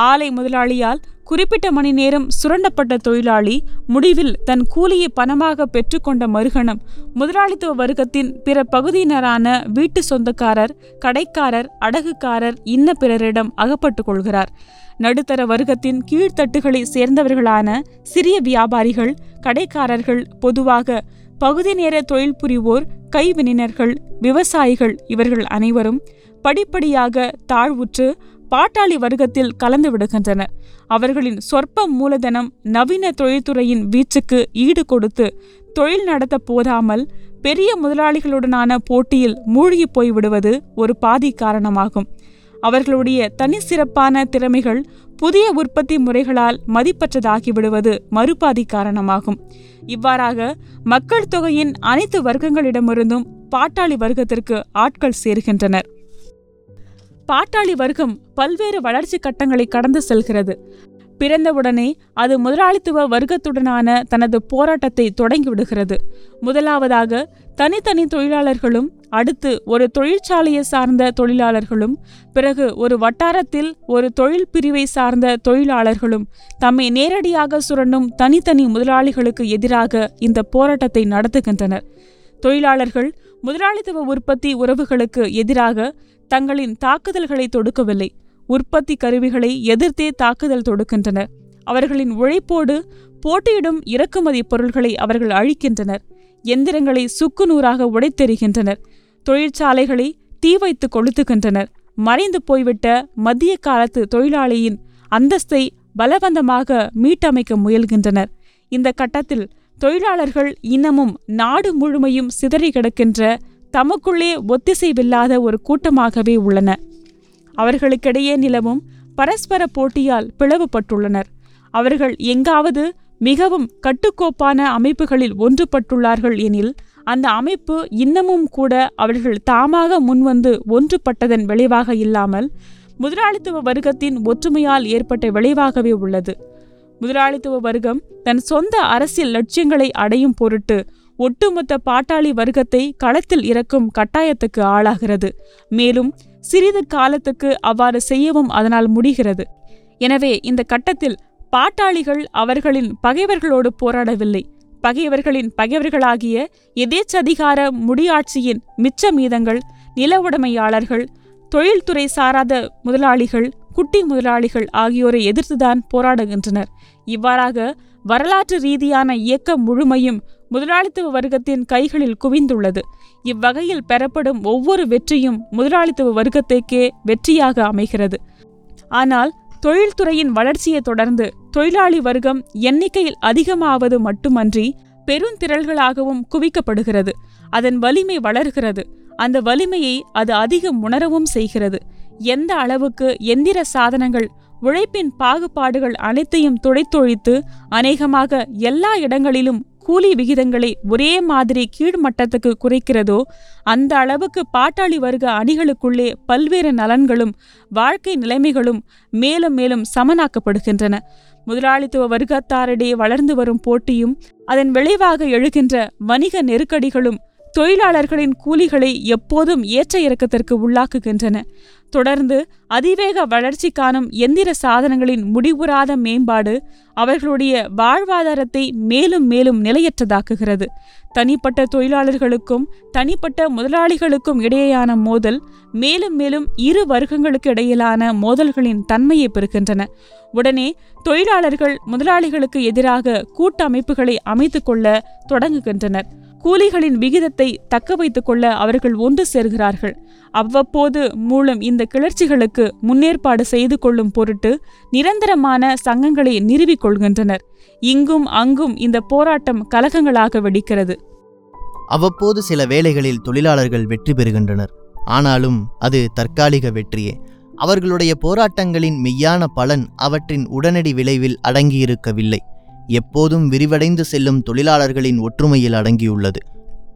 ஆலை முதலாளியால் குறிப்பிட்ட மணி நேரம் சுரண்டப்பட்ட தொழிலாளி முடிவில் தன் கூலியை பணமாக பெற்றுக்கொண்ட மறுகணம் முதலாளித்துவ வர்க்கத்தின் பிற பகுதியினரான வீட்டு சொந்தக்காரர் கடைக்காரர் அடகுக்காரர் இன்ன பிறரிடம் அகப்பட்டுக் கொள்கிறார். நடுத்தர வர்க்கத்தின் கீழ்த்தட்டுகளை சேர்ந்தவர்களான சிறிய வியாபாரிகள் கடைக்காரர்கள் பொதுவாக பகுதி நேர தொழில் புரிவோர் கைவினைஞர்கள் விவசாயிகள் இவர்கள் அனைவரும் படிப்படியாக தாழ்வுற்று பாட்டாளி வர்க்கத்தில் கலந்து விடுகின்றனர் அவர்களின் சொற்ப மூலதனம் நவீன தொழில்துறையின் வீச்சுக்கு ஈடு கொடுத்து தொழில் நடத்த போதாமல் பெரிய முதலாளிகளுடனான போட்டியில் மூழ்கி போய்விடுவது ஒரு பாதி காரணமாகும். அவர்களுடைய தனி சிறப்பான திறமைகள் புதிய உற்பத்தி முறைகளால் மதிப்பற்றதாகி விடுவது மறுபாதி காரணமாகும். இவ்வாறாக மக்கள் தொகையின் அனைத்து வர்க்கங்களிடமிருந்தும் பாட்டாளி வர்க்கத்திற்கு ஆட்கள் சேர்கின்றனர். பாட்டாளி வர்க்கம் பல்வேறு வளர்ச்சி கட்டங்களை கடந்து செல்கிறது. பிறந்தவுடனே அது முதலாளித்துவ வர்க்கத்துடனான தனது போராட்டத்தை தொடங்கிவிடுகிறது முதலாவதாக தனித்தனி தொழிலாளர்களும் அடுத்து ஒரு தொழிற்சாலையை சார்ந்த தொழிலாளர்களும் பிறகு ஒரு வட்டாரத்தில் ஒரு தொழில் பிரிவை சார்ந்த தொழிலாளர்களும் தம்மை நேரடியாக சுரண்டும் தனித்தனி முதலாளிகளுக்கு எதிராக இந்த போராட்டத்தை நடத்துகின்றனர். தொழிலாளர்கள் முதலாளித்துவ உற்பத்தி உறவுகளுக்கு எதிராக தங்களின் தாக்குதல்களை தொடுக்கவில்லை. உற்பத்தி கருவிகளை எதிர்த்தே தாக்குதல் தொடுக்கின்றனர். அவர்களின் உழைப்போடு போட்டியிடும் இறக்குமதி பொருள்களை அவர்கள் அழிக்கின்றனர். எந்திரங்களை சுக்கு நூறாக உடைத்தெறிகின்றனர். தொழிற்சாலைகளை தீ வைத்து கொளுத்துகின்றனர். மறைந்து போய்விட்ட மத்திய காலத்து தொழிலாளியின் அந்தஸ்தை பலவந்தமாக மீட்டமைக்க முயல்கின்றனர். இந்த கட்டத்தில் தொழிலாளர்கள் இன்னமும் நாடு முழுமையும் சிதறி கிடக்கின்ற தமக்குள்ளே ஒத்திசைவில்லாத ஒரு கூட்டமாகவே உள்ளன. அவர்களுக்கிடையே நிலவும் பரஸ்பர போட்டியால் பிளவுபட்டுள்ளனர். அவர்கள் எங்காவது மிகவும் கட்டுக்கோப்பான அமைப்புகளில் ஒன்றுபட்டுள்ளார்கள் எனில் அந்த அமைப்பு இன்னமும் கூட அவர்கள் தாமாக முன்வந்து ஒன்றுபட்டதன் விளைவாக இல்லாமல் முதலாளித்துவ வர்க்கத்தின் ஒற்றுமையால் ஏற்பட்ட விளைவாகவே உள்ளது. முதலாளித்துவ வர்க்கம் தன் சொந்த அரசியல் லட்சியங்களை அடையும் பொருட்டு ஒட்டுமொத்த பாட்டாளி வர்க்கத்தை களத்தில் இறக்கும் கட்டாயத்துக்கு ஆளாகிறது. மேலும் சிறிது காலத்துக்கு அவ்வாறு செய்யவும் அதனால் முடிகிறது. எனவே இந்த கட்டத்தில் பாட்டாளிகள் அவர்களின் பகைவர்களோடு போராடவில்லை. பகைவர்களின் பகைவர்களாகிய எதேச்சதிகார முடியாட்சியின் மிச்ச மீதங்கள் நில உடைமையாளர்கள் தொழில்துறை சாராத முதலாளிகள் குட்டி முதலாளிகள் ஆகியோரை எதிர்த்துதான் போராடுகின்றனர். இவ்வாறாக வரலாற்று ரீதியான இயக்கம் முழுமையும் முதலாளித்துவ வர்க்கத்தின் கைகளில் குவிந்துள்ளது. இவ்வகையில் பெறப்படும் ஒவ்வொரு வெற்றியும் முதலாளித்துவ வர்க்கத்துக்கே வெற்றியாக அமைகிறது. ஆனால் தொழில்துறையின் வளர்ச்சியை தொடர்ந்து தொழிலாளி வர்க்கம் எண்ணிக்கையில் அதிகமாவது மட்டுமன்றி பெருந்திரள்களாகவும் குவிக்கப்படுகிறது. அதன் வலிமை வளர்கிறது. அந்த வலிமையை அது அதிகம் உணரவும் செய்கிறது. எந்த அளவுக்கு எந்திர சாதனங்கள் உழைப்பின் பாகுபாடுகள் அனைத்தையும் துடைத்தொழித்து அநேகமாக எல்லா இடங்களிலும் கூலி விகிதங்களை ஒரே மாதிரி கீழ்மட்டத்துக்கு குறைக்கிறதோ அந்த அளவுக்கு பாட்டாளி வர்க்க அணிகளுக்குள்ளே பல்வேறு நலன்களும் வாழ்க்கை நிலைமைகளும் மேலும் மேலும் சமனாக்கப்படுகின்றன. முதலாளித்துவ வர்க்கத்தாரிடையே வளர்ந்து வரும் போட்டியும் அதன் விளைவாக எழுகின்ற வணிக நெருக்கடிகளும் தொழிலாளர்களின் கூலிகளை எப்போதும் ஏற்ற இறக்கத்திற்கு உள்ளாக்குகின்றன. தொடர்ந்து அதிவேக வளர்ச்சி காணும் எந்திர சாதனங்களின் முடிவுறாத மேம்பாடு அவர்களுடைய வாழ்வாதாரத்தை மேலும் மேலும் நிலையற்றதாக்குகிறது. தனிப்பட்ட தொழிலாளர்களுக்கும் தனிப்பட்ட முதலாளிகளுக்கும் இடையேயான மோதல் மேலும் மேலும் இரு வர்க்கங்களுக்கு இடையிலான மோதல்களின் தன்மையை பெறுகின்றன. உடனே தொழிலாளர்கள் முதலாளிகளுக்கு எதிராக கூட்டமைப்புகளை அமைத்துக்கொள்ள தொடங்குகின்றனர். கூலிகளின் விகிதத்தை தக்க வைத்துக் கொள்ள அவர்கள் ஒன்று சேர்கிறார்கள். அவ்வப்போது மூலம் இந்த கிளர்ச்சிகளுக்கு முன்னேற்பாடு செய்து கொள்ளும் பொருட்டு நிரந்தரமான சங்கங்களை நிறுவிக் கொள்கின்றனர். இங்கும் அங்கும் இந்த போராட்டம் கலகங்களாக வெடிக்கிறது. அவ்வப்போது சில வேளைகளில் தொழிலாளர்கள் வெற்றி பெறுகின்றனர். ஆனாலும் அது தற்காலிக வெற்றியே. அவர்களுடைய போராட்டங்களின் மெய்யான பலன் அவற்றின் உடனடி விளைவில் அடங்கியிருக்கவில்லை. எப்போதும் விரிவடைந்து செல்லும் தொழிலாளர்களின் ஒற்றுமையில் அடங்கியுள்ளது.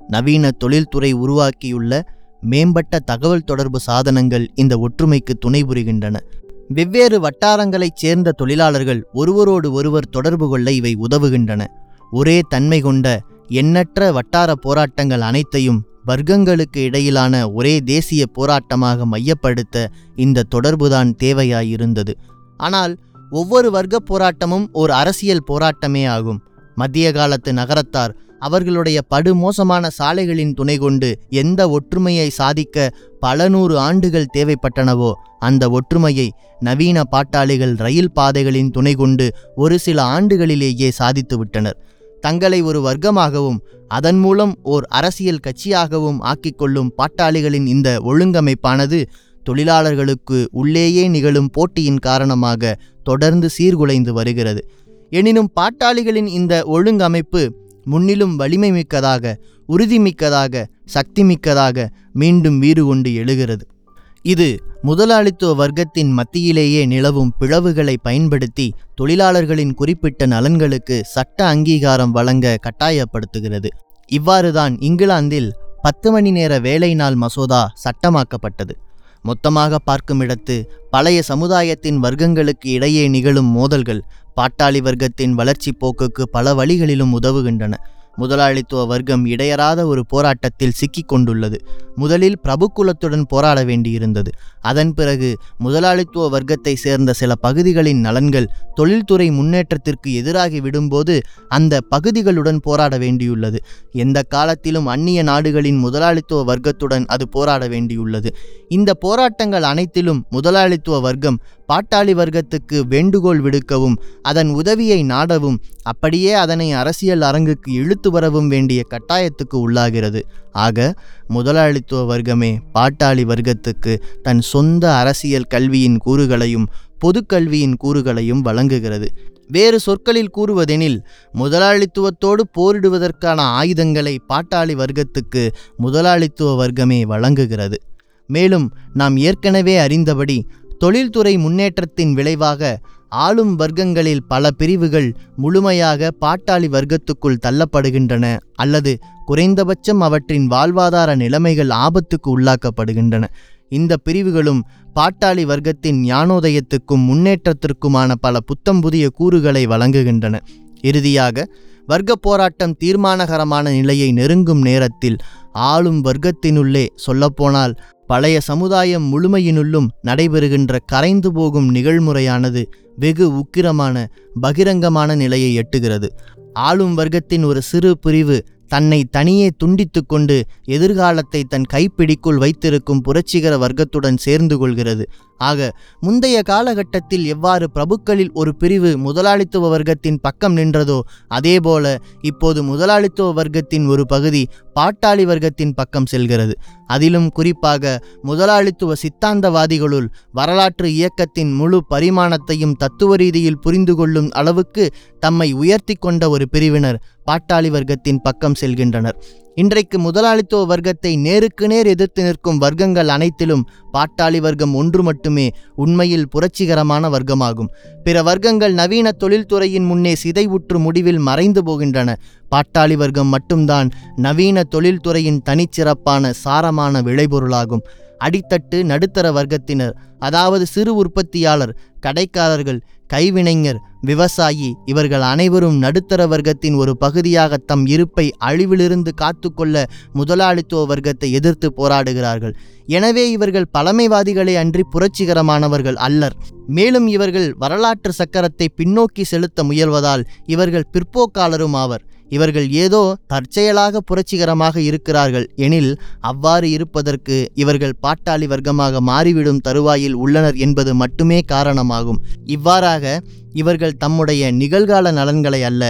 நவீன தொழில்துறை உருவாக்கியுள்ள மேம்பட்ட தகவல் தொடர்பு சாதனங்கள் இந்த ஒற்றுமைக்கு துணை புரிகின்றன. வெவ்வேறு வட்டாரங்களைச் சேர்ந்த தொழிலாளர்கள் ஒருவரோடு ஒருவர் தொடர்பு கொள்ள இவை உதவுகின்றன. ஒரே தன்மை கொண்ட எண்ணற்ற வட்டார போராட்டங்கள் அனைத்தையும் வர்க்கங்களுக்கு இடையிலான ஒரே தேசிய போராட்டமாக மையப்படுத்த இந்த தொடர்புதான் தேவையாயிருந்தது. ஆனால் ஒவ்வொரு வர்க்க போராட்டமும் ஒரு அரசியல் போராட்டமே ஆகும். மத்திய காலத்து நகரத்தார் அவர்களுடைய படுமோசமான சாலைகளின் துணை கொண்டு எந்த ஒற்றுமையை சாதிக்க பல நூறு ஆண்டுகள் தேவைப்பட்டனவோ அந்த ஒற்றுமையை நவீன பாட்டாளிகள் ரயில் பாதைகளின் துணை கொண்டு ஒரு சில ஆண்டுகளிலேயே சாதித்துவிட்டனர் தங்களை ஒரு வர்க்கமாகவும் அதன் மூலம் ஓர் அரசியல் கட்சியாகவும் ஆக்கிக்கொள்ளும் பாட்டாளிகளின் இந்த ஒழுங்கமைப்பானது தொழிலாளர்களுக்கு உள்ளேயே நிகழும் போட்டியின் காரணமாக தொடர்ந்து சீர்குலைந்து வருகிறது. எனினும் பாட்டாளிகளின் இந்த ஒழுங்கமைப்பு முன்னிலும் வலிமை மிக்கதாக உறுதிமிக்கதாக சக்திமிக்கதாக மீண்டும் வீறு கொண்டு எழுகிறது. இது முதலாளித்துவ வர்க்கத்தின் மத்தியிலேயே நிலவும் பிளவுகளை பயன்படுத்தி தொழிலாளர்களின் குறிப்பிட்ட நலன்களுக்கு சட்ட அங்கீகாரம் வழங்க கட்டாயப்படுத்துகிறது. இவ்வாறுதான் இங்கிலாந்தில் பத்து மணி நேர வேலை நாள் மசோதா சட்டமாக்கப்பட்டது. மொத்தமாக பார்க்கும் இடத்து பழைய சமுதாயத்தின் வர்க்கங்களுக்கு இடையே நிகழும் மோதல்கள் பாட்டாளி வர்க்கத்தின் வளர்ச்சி போக்குக்கு பல வழிகளிலும் உதவுகின்றன. முதலாளித்துவ வர்க்கம் இடையறாத ஒரு போராட்டத்தில் சிக்கிக் கொண்டுள்ளது முதலில் பிரபுக்குலத்துடன் போராட வேண்டியிருந்தது. அதன் பிறகு முதலாளித்துவ வர்க்கத்தை சேர்ந்த சில பகுதிகளின் நலன்கள் தொழில்துறை முன்னேற்றத்திற்கு எதிராகி விடும்போது அந்த பகுதிகளுடன் போராட வேண்டியுள்ளது. எந்த காலத்திலும் அந்நிய நாடுகளின் முதலாளித்துவ வர்க்கத்துடன் அது போராட வேண்டியுள்ளது. இந்த போராட்டங்கள் அனைத்திலும் முதலாளித்துவ வர்க்கம் பாட்டாளி வர்க்கத்துக்கு வேண்டுகோள் விடுக்கவும் அதன் உதவியை நாடவும் அப்படியே அதனை அரசியல் அரங்குக்கு இழுத்து வரவும் வேண்டிய கட்டாயத்துக்கு உள்ளாகிறது. ஆக முதலாளித்துவ வர்க்கமே பாட்டாளி வர்க்கத்துக்கு தன் சொந்த அரசியல் கல்வியின் கூறுகளையும் பொதுக்கல்வியின் கூறுகளையும் வழங்குகிறது. வேறு சொற்களில் கூறுவதெனில் முதலாளித்துவத்தோடு போரிடுவதற்கான ஆயுதங்களை பாட்டாளி வர்க்கத்துக்கு முதலாளித்துவ வர்க்கமே வழங்குகிறது. மேலும் நாம் ஏற்கனவே அறிந்தபடி தொழில்துறை முன்னேற்றத்தின் விளைவாக ஆளும் வர்க்கங்களில் பல பிரிவுகள் முழுமையாக பாட்டாளி வர்க்கத்துக்குள் தள்ளப்படுகின்றன அல்லது குறைந்தபட்சம் அவற்றின் வாழ்வாதார நிலைமைகள் ஆபத்துக்கு உள்ளாக்கப்படுகின்றன. இந்த பிரிவுகளும் பாட்டாளி வர்க்கத்தின் ஞானோதயத்துக்கும் முன்னேற்றத்திற்குமான பல புத்தம் புதிய கூறுகளை வழங்குகின்றன. இறுதியாக வர்க்க போராட்டம் தீர்மானகரமான நிலையை நெருங்கும் நேரத்தில் ஆளும் வர்க்கத்தினுள்ளே சொல்லப்போனால் பழைய சமுதாயம் முழுமையினுள்ளும் நடைபெறுகின்ற கரைந்து போகும் நிகழ்முறையானது வெகு உக்கிரமான பகிரங்கமான நிலையை எட்டுகிறது. ஆளும் வர்க்கத்தின் ஒரு சிறு பிரிவு தன்னை தனியே துண்டித்து கொண்டு எதிர்காலத்தை தன் கைப்பிடிக்குள் வைத்திருக்கும் புரட்சிகர வர்க்கத்துடன் சேர்ந்து கொள்கிறது. ஆக முந்தைய காலகட்டத்தில் எவ்வாறு பிரபுக்களில் ஒரு பிரிவு முதலாளித்துவ வர்க்கத்தின் பக்கம் நின்றதோ அதேபோல இப்போது முதலாளித்துவ வர்க்கத்தின் ஒரு பகுதி பாட்டாளி வர்க்கத்தின் பக்கம் செல்கிறது. அதிலும் குறிப்பாக முதலாளித்துவ சித்தாந்தவாதிகளுள் வரலாற்று இயக்கத்தின் முழு பரிமாணத்தையும் தத்துவ ரீதியில் புரிந்து கொள்ளும் அளவுக்கு தம்மை உயர்த்தி கொண்ட ஒரு பிரிவினர் பாட்டாளி வர்க்கத்தின் பக்கம் செல்கின்றனர். இன்றைக்கு முதலாளித்துவ வர்க்கத்தை நேருக்கு நேர் எதிர்த்து நிற்கும் வர்க்கங்கள் அனைத்திலும் பாட்டாளி வர்க்கம் ஒன்று மட்டுமே உண்மையில் புரட்சிகரமான வர்க்கமாகும். பிற வர்க்கங்கள் நவீன தொழில்துறையின் முன்னே சிதைவுற்று முடிவில் மறைந்து போகின்றன. பாட்டாளி வர்க்கம் மட்டும்தான் நவீன தொழில்துறையின் தனிச்சிறப்பான சாரமான விளைபொருளாகும். அடித்தட்டு நடுத்தர வர்க்கத்தினர் அதாவது சிறு உற்பத்தியாளர் கடைக்காரர்கள் கைவினைஞர் விவசாயி இவர்கள் அனைவரும் நடுத்தர வர்க்கத்தின் ஒரு பகுதியாக தம் இருப்பை அழிவிலிருந்து காத்துக்கொள்ள முதலாளித்துவ வர்க்கத்தை எதிர்த்து போராடுகிறார்கள். எனவே இவர்கள் பழமைவாதிகளே அன்றி புரட்சிகரமானவர்கள் அல்லர். மேலும் இவர்கள் வரலாற்று சக்கரத்தை பின்னோக்கி செலுத்த முயல்வதால் இவர்கள் பிற்போக்காளரும் ஆவர். இவர்கள் ஏதோ தற்செயலாக புரட்சிகரமாக இருக்கிறார்கள் எனில் அவ்வாறு இருப்பதற்கு இவர்கள் பாட்டாளி வர்க்கமாக மாறிவிடும் தருவாயில் உள்ளனர் என்பது மட்டுமே காரணமாகும். இவ்வாறாக இவர்கள் தம்முடைய நிகழ்கால நலன்களை அல்ல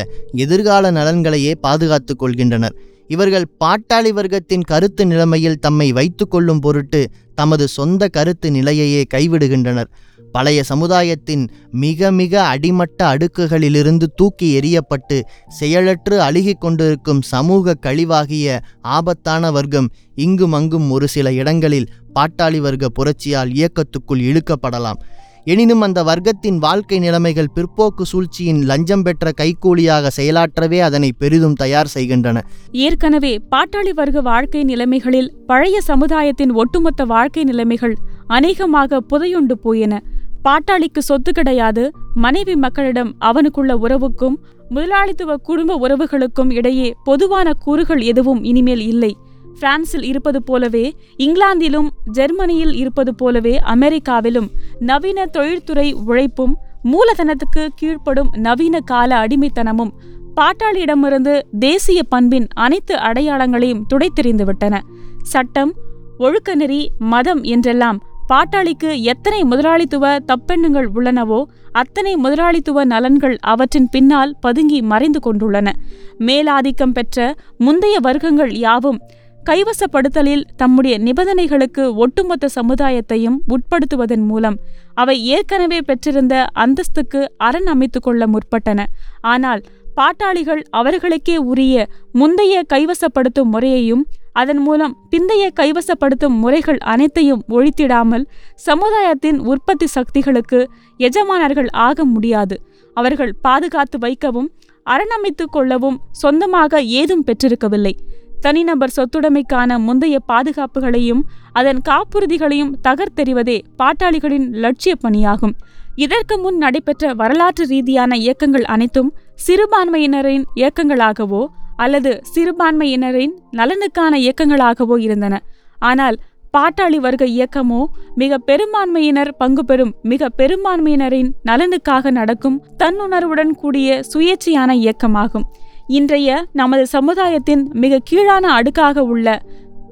எதிர்கால நலன்களையே பாதுகாத்து கொள்கின்றனர். இவர்கள் பாட்டாளி வர்க்கத்தின் கருத்து நிலைமையில் தம்மை வைத்து கொள்ளும் பொருட்டு தமது சொந்த கருத்து நிலையையே கைவிடுகின்றனர். பழைய சமுதாயத்தின் மிக மிக அடிமட்ட அடுக்குகளிலிருந்து தூக்கி எறியப்பட்டு செயலற்று அழுகிக் கொண்டிருக்கும் சமூக கழிவாகிய ஆபத்தான வர்க்கம் இங்கும் அங்கும் ஒரு சில இடங்களில் பாட்டாளி வர்க்க புரட்சியால் இயக்கத்துக்குள் இழுக்கப்படலாம். எனினும் அந்த வர்க்கத்தின் வாழ்க்கை நிலைமைகள் பிற்போக்கு சூழ்ச்சியின் லஞ்சம் பெற்ற கைக்கூலியாக செயலாற்றவே அதனை பெரிதும் தயார் செய்கின்றன. ஏற்கனவே பாட்டாளி வர்க்க வாழ்க்கை நிலைமைகளில் பழைய சமுதாயத்தின் ஒட்டுமொத்த வாழ்க்கை நிலைமைகள் அநேகமாக புதையுண்டு போயின. பாட்டாளிக்கு சொத்து கிடையாது மனைவி மக்களிடம் அவனுக்குள்ள உறவுக்கும் முதலாளித்துவ குடும்ப உறவுகளுக்கும் இடையே பொதுவான கூறுகள் எதுவும் இனிமேல் இல்லை. பிரான்சில் இருப்பது போலவே இங்கிலாந்திலும் ஜெர்மனியில் இருப்பது போலவே அமெரிக்காவிலும் நவீன தொழில்துறை உழைப்பும் மூலதனத்துக்கு கீழ்ப்படும் நவீன கால அடிமைத்தனமும் பாட்டாளியிடமிருந்து தேசிய பண்பின் அனைத்து அடையாளங்களையும் துடைத்தெறிந்துவிட்டன. சட்டம் ஒழுக்கநெறி மதம் என்றெல்லாம் பாட்டாளிக்கு எத்தனை முதலாளித்துவ தப்பெண்ணங்கள் உள்ளனவோ அத்தனை முதலாளித்துவ நலன்கள் அவற்றின் பின்னால் பதுங்கி மறைந்து கொண்டுள்ளன. மேலாதிக்கம் பெற்ற முந்தைய வர்க்கங்கள் யாவும் கைவசப்படுத்தலில் தம்முடைய நிபந்தனைகளுக்கு ஒட்டுமொத்த சமுதாயத்தையும் உட்படுத்துவதன் மூலம் அவை ஏற்கனவே பெற்றிருந்த அந்தஸ்துக்கு அரண் அமைத்துக் கொள்ள முற்பட்டன. ஆனால் பாட்டாளிகள் அவர்களுக்கே உரிய முந்தைய கைவசப்படுத்தும் முறையையும் அதன் மூலம் பிந்தைய கைவசப்படுத்தும் முறைகள் அனைத்தையும் ஒழித்திடாமல் சமுதாயத்தின் உற்பத்தி சக்திகளுக்கு எஜமானர்கள் ஆக முடியாது. அவர்கள் பாதுகாத்து வைக்கவும் அரணமைத்து கொள்ளவும் சொந்தமாக ஏதும் பெற்றிருக்கவில்லை. தனிநபர் சொத்துடைமைக்கான முந்தைய பாதுகாப்புகளையும் அதன் காப்புறுதிகளையும் தகர்த்தெறிவதே பாட்டாளிகளின் லட்சிய பணியாகும். இதற்கு முன் நடைபெற்ற வரலாற்று ரீதியான இயக்கங்கள் அனைத்தும் சிறுபான்மையினரின் இயக்கங்களாகவோ அல்லது சிறுபான்மையினரின் நலனுக்கான இயக்கங்களாகவோ இருந்தன. ஆனால் பாட்டாளி வர்க்க இயக்கமோ மிக பெரும்பான்மையினர் பங்கு பெறும் மிக பெரும்பான்மையினரின் நலனுக்காக நடக்கும் தன்னுணர்வுடன் கூடிய சுயேட்சையான இயக்கமாகும். இன்றைய நமது சமுதாயத்தின் மிக கீழான அடுக்காக உள்ள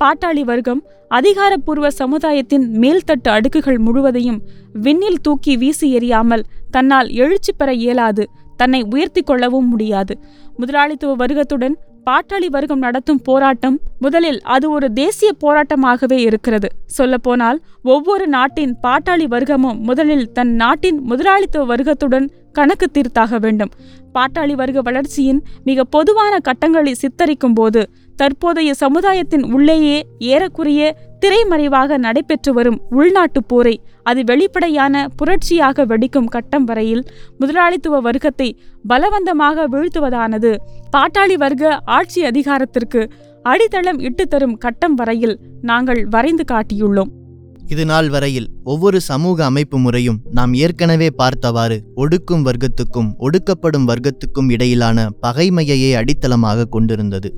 பாட்டாளி வர்க்கம் அதிகாரப்பூர்வ சமுதாயத்தின் மேல்தட்டு அடுக்குகள் முழுவதையும் விண்ணில் தூக்கி வீசி எறியாமல் தன்னால் எழுச்சி பெற இயலாது தன்னை உயர்த்தி கொள்ளவும் முடியாது. முதலாளித்துவ வர்க்கத்துடன் பாட்டாளி வர்க்கம் நடத்தும் போராட்டம் முதலில் அது ஒரு தேசிய போராட்டமாகவே இருக்கிறது. சொல்லப்போனால் ஒவ்வொரு நாட்டின் பாட்டாளி வர்க்கமும் முதலில் தன் நாட்டின் முதலாளித்துவ வர்க்கத்துடன் கணக்கு தீர்த்தாக வேண்டும். பாட்டாளி வர்க்க வளர்ச்சியின் மிக பொதுவான கட்டங்களை சித்தரிக்கும் போது தற்போதைய சமுதாயத்தின் உள்ளேயே ஏறக்குறைய திரைமறைவாக நடைபெற்று வரும் உள்நாட்டுப் போரை அது வெளிப்படையான புரட்சியாக வெடிக்கும் கட்டம் வரையில் முதலாளித்துவ வர்க்கத்தை பலவந்தமாக வீழ்த்துவதானது. பாட்டாளி வர்க்க ஆட்சி அதிகாரத்திற்கு அடித்தளம் இட்டு தரும் கட்டம் வரையில் நாங்கள் வரைந்து காட்டியுள்ளோம். இது நாள் வரையில் ஒவ்வொரு சமூக அமைப்பு முறையும் நாம் ஏற்கனவே பார்த்தவாறு ஒடுக்கும் வர்க்கத்துக்கும் ஒடுக்கப்படும் வர்க்கத்துக்கும் இடையிலான பகைமையையே அடித்தளமாக கொண்டிருந்தது.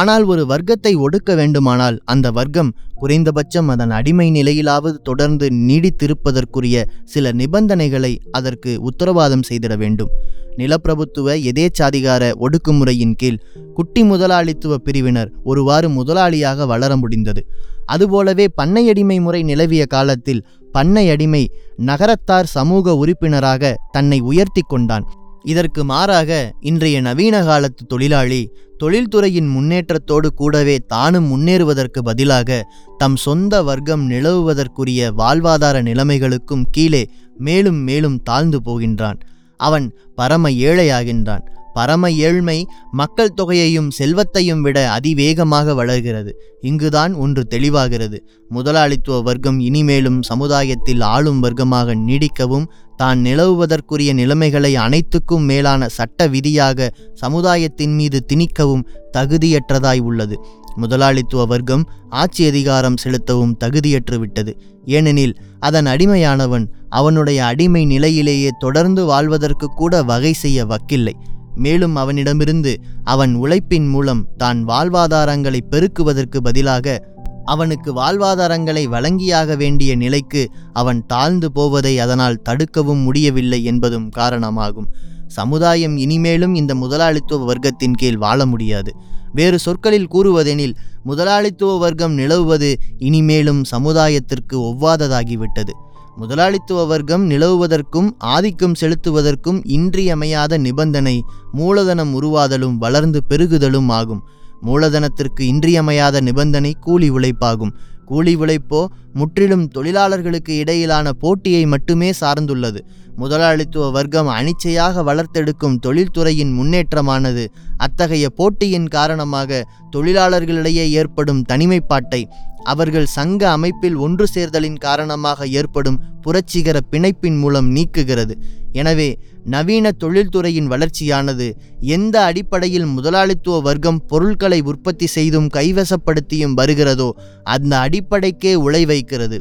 ஆனால் ஒரு வர்க்கத்தை ஒடுக்க வேண்டுமானால் அந்த வர்க்கம் குறைந்தபட்சம் அதன் அடிமை நிலையிலாவது தொடர்ந்து நீடித்திருப்பதற்குரிய சில நிபந்தனைகளை அதற்கு உத்தரவாதம் செய்திட வேண்டும். நிலப்பிரபுத்துவ எதேச்சாதிகார ஒடுக்குமுறையின் கீழ் குட்டி முதலாளித்துவ பிரிவினர் ஒருவாறு முதலாளியாக வளர முடிந்தது. அதுபோலவே பண்ணையடிமை முறை நிலவிய காலத்தில் பண்ணையடிமை நகரத்தார் சமூக உறுப்பினராக தன்னை உயர்த்தி கொண்டான். இதற்கு மாறாக இன்றைய நவீன காலத்து தொழிலாளி தொழில்துறையின் முன்னேற்றத்தோடு கூடவே தானும் முன்னேறுவதற்கு பதிலாக தம் சொந்த வர்க்கம் நிலவுவதற்குரிய வாழ்வாதார நிலைமைகளுக்கும் கீழே மேலும் மேலும் தாழ்ந்து போகின்றான். அவன் பரம ஏழையாகின்றான். பரம ஏழ்மை மக்கள் தொகையையும் செல்வத்தையும் விட அதிவேகமாக வளர்கிறது. இங்குதான் ஒன்று தெளிவாகிறது. முதலாளித்துவ வர்க்கம் இனிமேலும் சமுதாயத்தில் ஆளும் வர்க்கமாக நீடிக்கவும் தான் நிலவுவதற்குரிய நிலைமைகளை அனைத்துக்கும் மேலான சட்ட விதியாக சமுதாயத்தின் மீது திணிக்கவும் தகுதியற்றதாய் உள்ளது. முதலாளித்துவ வர்க்கம் ஆட்சி அதிகாரம் செலுத்தவும் தகுதியற்று விட்டது. ஏனெனில் அதன் அடிமையானவன் அவனுடைய அடிமை நிலையிலேயே தொடர்ந்து வாழ்வதற்கு கூட வகை செய்ய வக்கில்லை. மேலும் அவனிடமிருந்து அவன் உழைப்பின் மூலம் தான் வாழ்வாதாரங்களை பெருக்குவதற்கு பதிலாக அவனுக்கு வாழ்வாதாரங்களை வழங்கியாக வேண்டிய நிலைக்கு அவன் தாழ்ந்து போவதை அதனால் தடுக்கவும் முடியவில்லை என்பதும் காரணமாகும். சமுதாயம் இனிமேலும் இந்த முதலாளித்துவ வர்க்கத்தின் கீழ் வாழ முடியாது. வேறு சொற்களில் கூறுவதெனில் முதலாளித்துவ வர்க்கம் நிலவுவது இனிமேலும் சமுதாயத்திற்கு ஒவ்வாததாகிவிட்டது. முதலாளித்துவ வர்க்கம் நிலவுவதற்கும் ஆதிக்கம் செலுத்துவதற்கும் இன்றியமையாத நிபந்தனை மூலதனம் உருவாதலும் வளர்ந்து பெருகுதலும் ஆகும். மூலதனத்திற்கு இன்றியமையாத நிபந்தனை கூலி உழைப்பாகும். கூலி உழைப்போ முற்றிலும் தொழிலாளர்களுக்கு இடையிலான போட்டியை மட்டுமே சார்ந்துள்ளது. முதலாளித்துவ வர்க்கம் அனிச்சையாக வளர்த்தெடுக்கும் தொழில்துறையின் முன்னேற்றமானது அத்தகைய போட்டியின் காரணமாக தொழிலாளர்களிடையே ஏற்படும் தனிமைப்பாட்டை அவர்கள் சங்க அமைப்பில் ஒன்று சேர்தலின் காரணமாக ஏற்படும் புரட்சிகர பிணைப்பின் மூலம் நீக்குகிறது. எனவே நவீன தொழில்துறையின் வளர்ச்சியானது எந்த அடிப்படையில் முதலாளித்துவ வர்க்கம் பொருட்களை உற்பத்தி செய்தும் கைவசப்படுத்தியும் வருகிறதோ அந்த அடிப்படைக்கே உழை வைக்கிறது.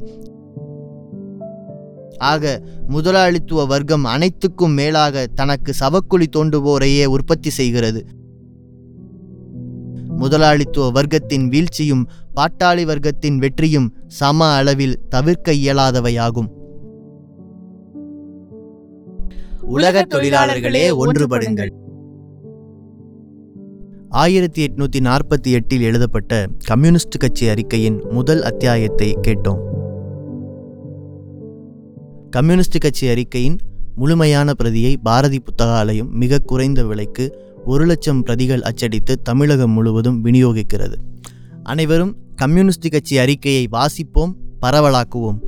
ஆக முதலாளித்துவ வர்க்கம் அனைத்துக்கும் மேலாக தனக்கு சவக்குழி தோண்டுவோரையே உற்பத்தி செய்கிறது. முதலாளித்துவ வர்க்கத்தின் வீழ்ச்சியும் பாட்டாளி வர்க்கத்தின் வெற்றியும் சம அளவில் தவிர்க்க இயலாதவையாகும். உலக தொழிலாளர்களே ஒன்றுபடுங்கள். ஆயிரத்தி எட்நூத்தி நாற்பத்தி எட்டில் எழுதப்பட்ட கம்யூனிஸ்ட் கட்சி அறிக்கையின் முதல் அத்தியாயத்தை கேட்டோம். கம்யூனிஸ்ட் கட்சி அறிக்கையின் முழுமையான பிரதியை பாரதி புத்தகாலயம் மிக குறைந்த விலைக்கு ஒரு லட்சம் பிரதிகள் அச்சடித்து தமிழகம் முழுவதும் விநியோகிக்கிறது. அனைவரும் கம்யூனிஸ்ட் கட்சி அறிக்கையை வாசிப்போம் பரவலாக்குவோம்.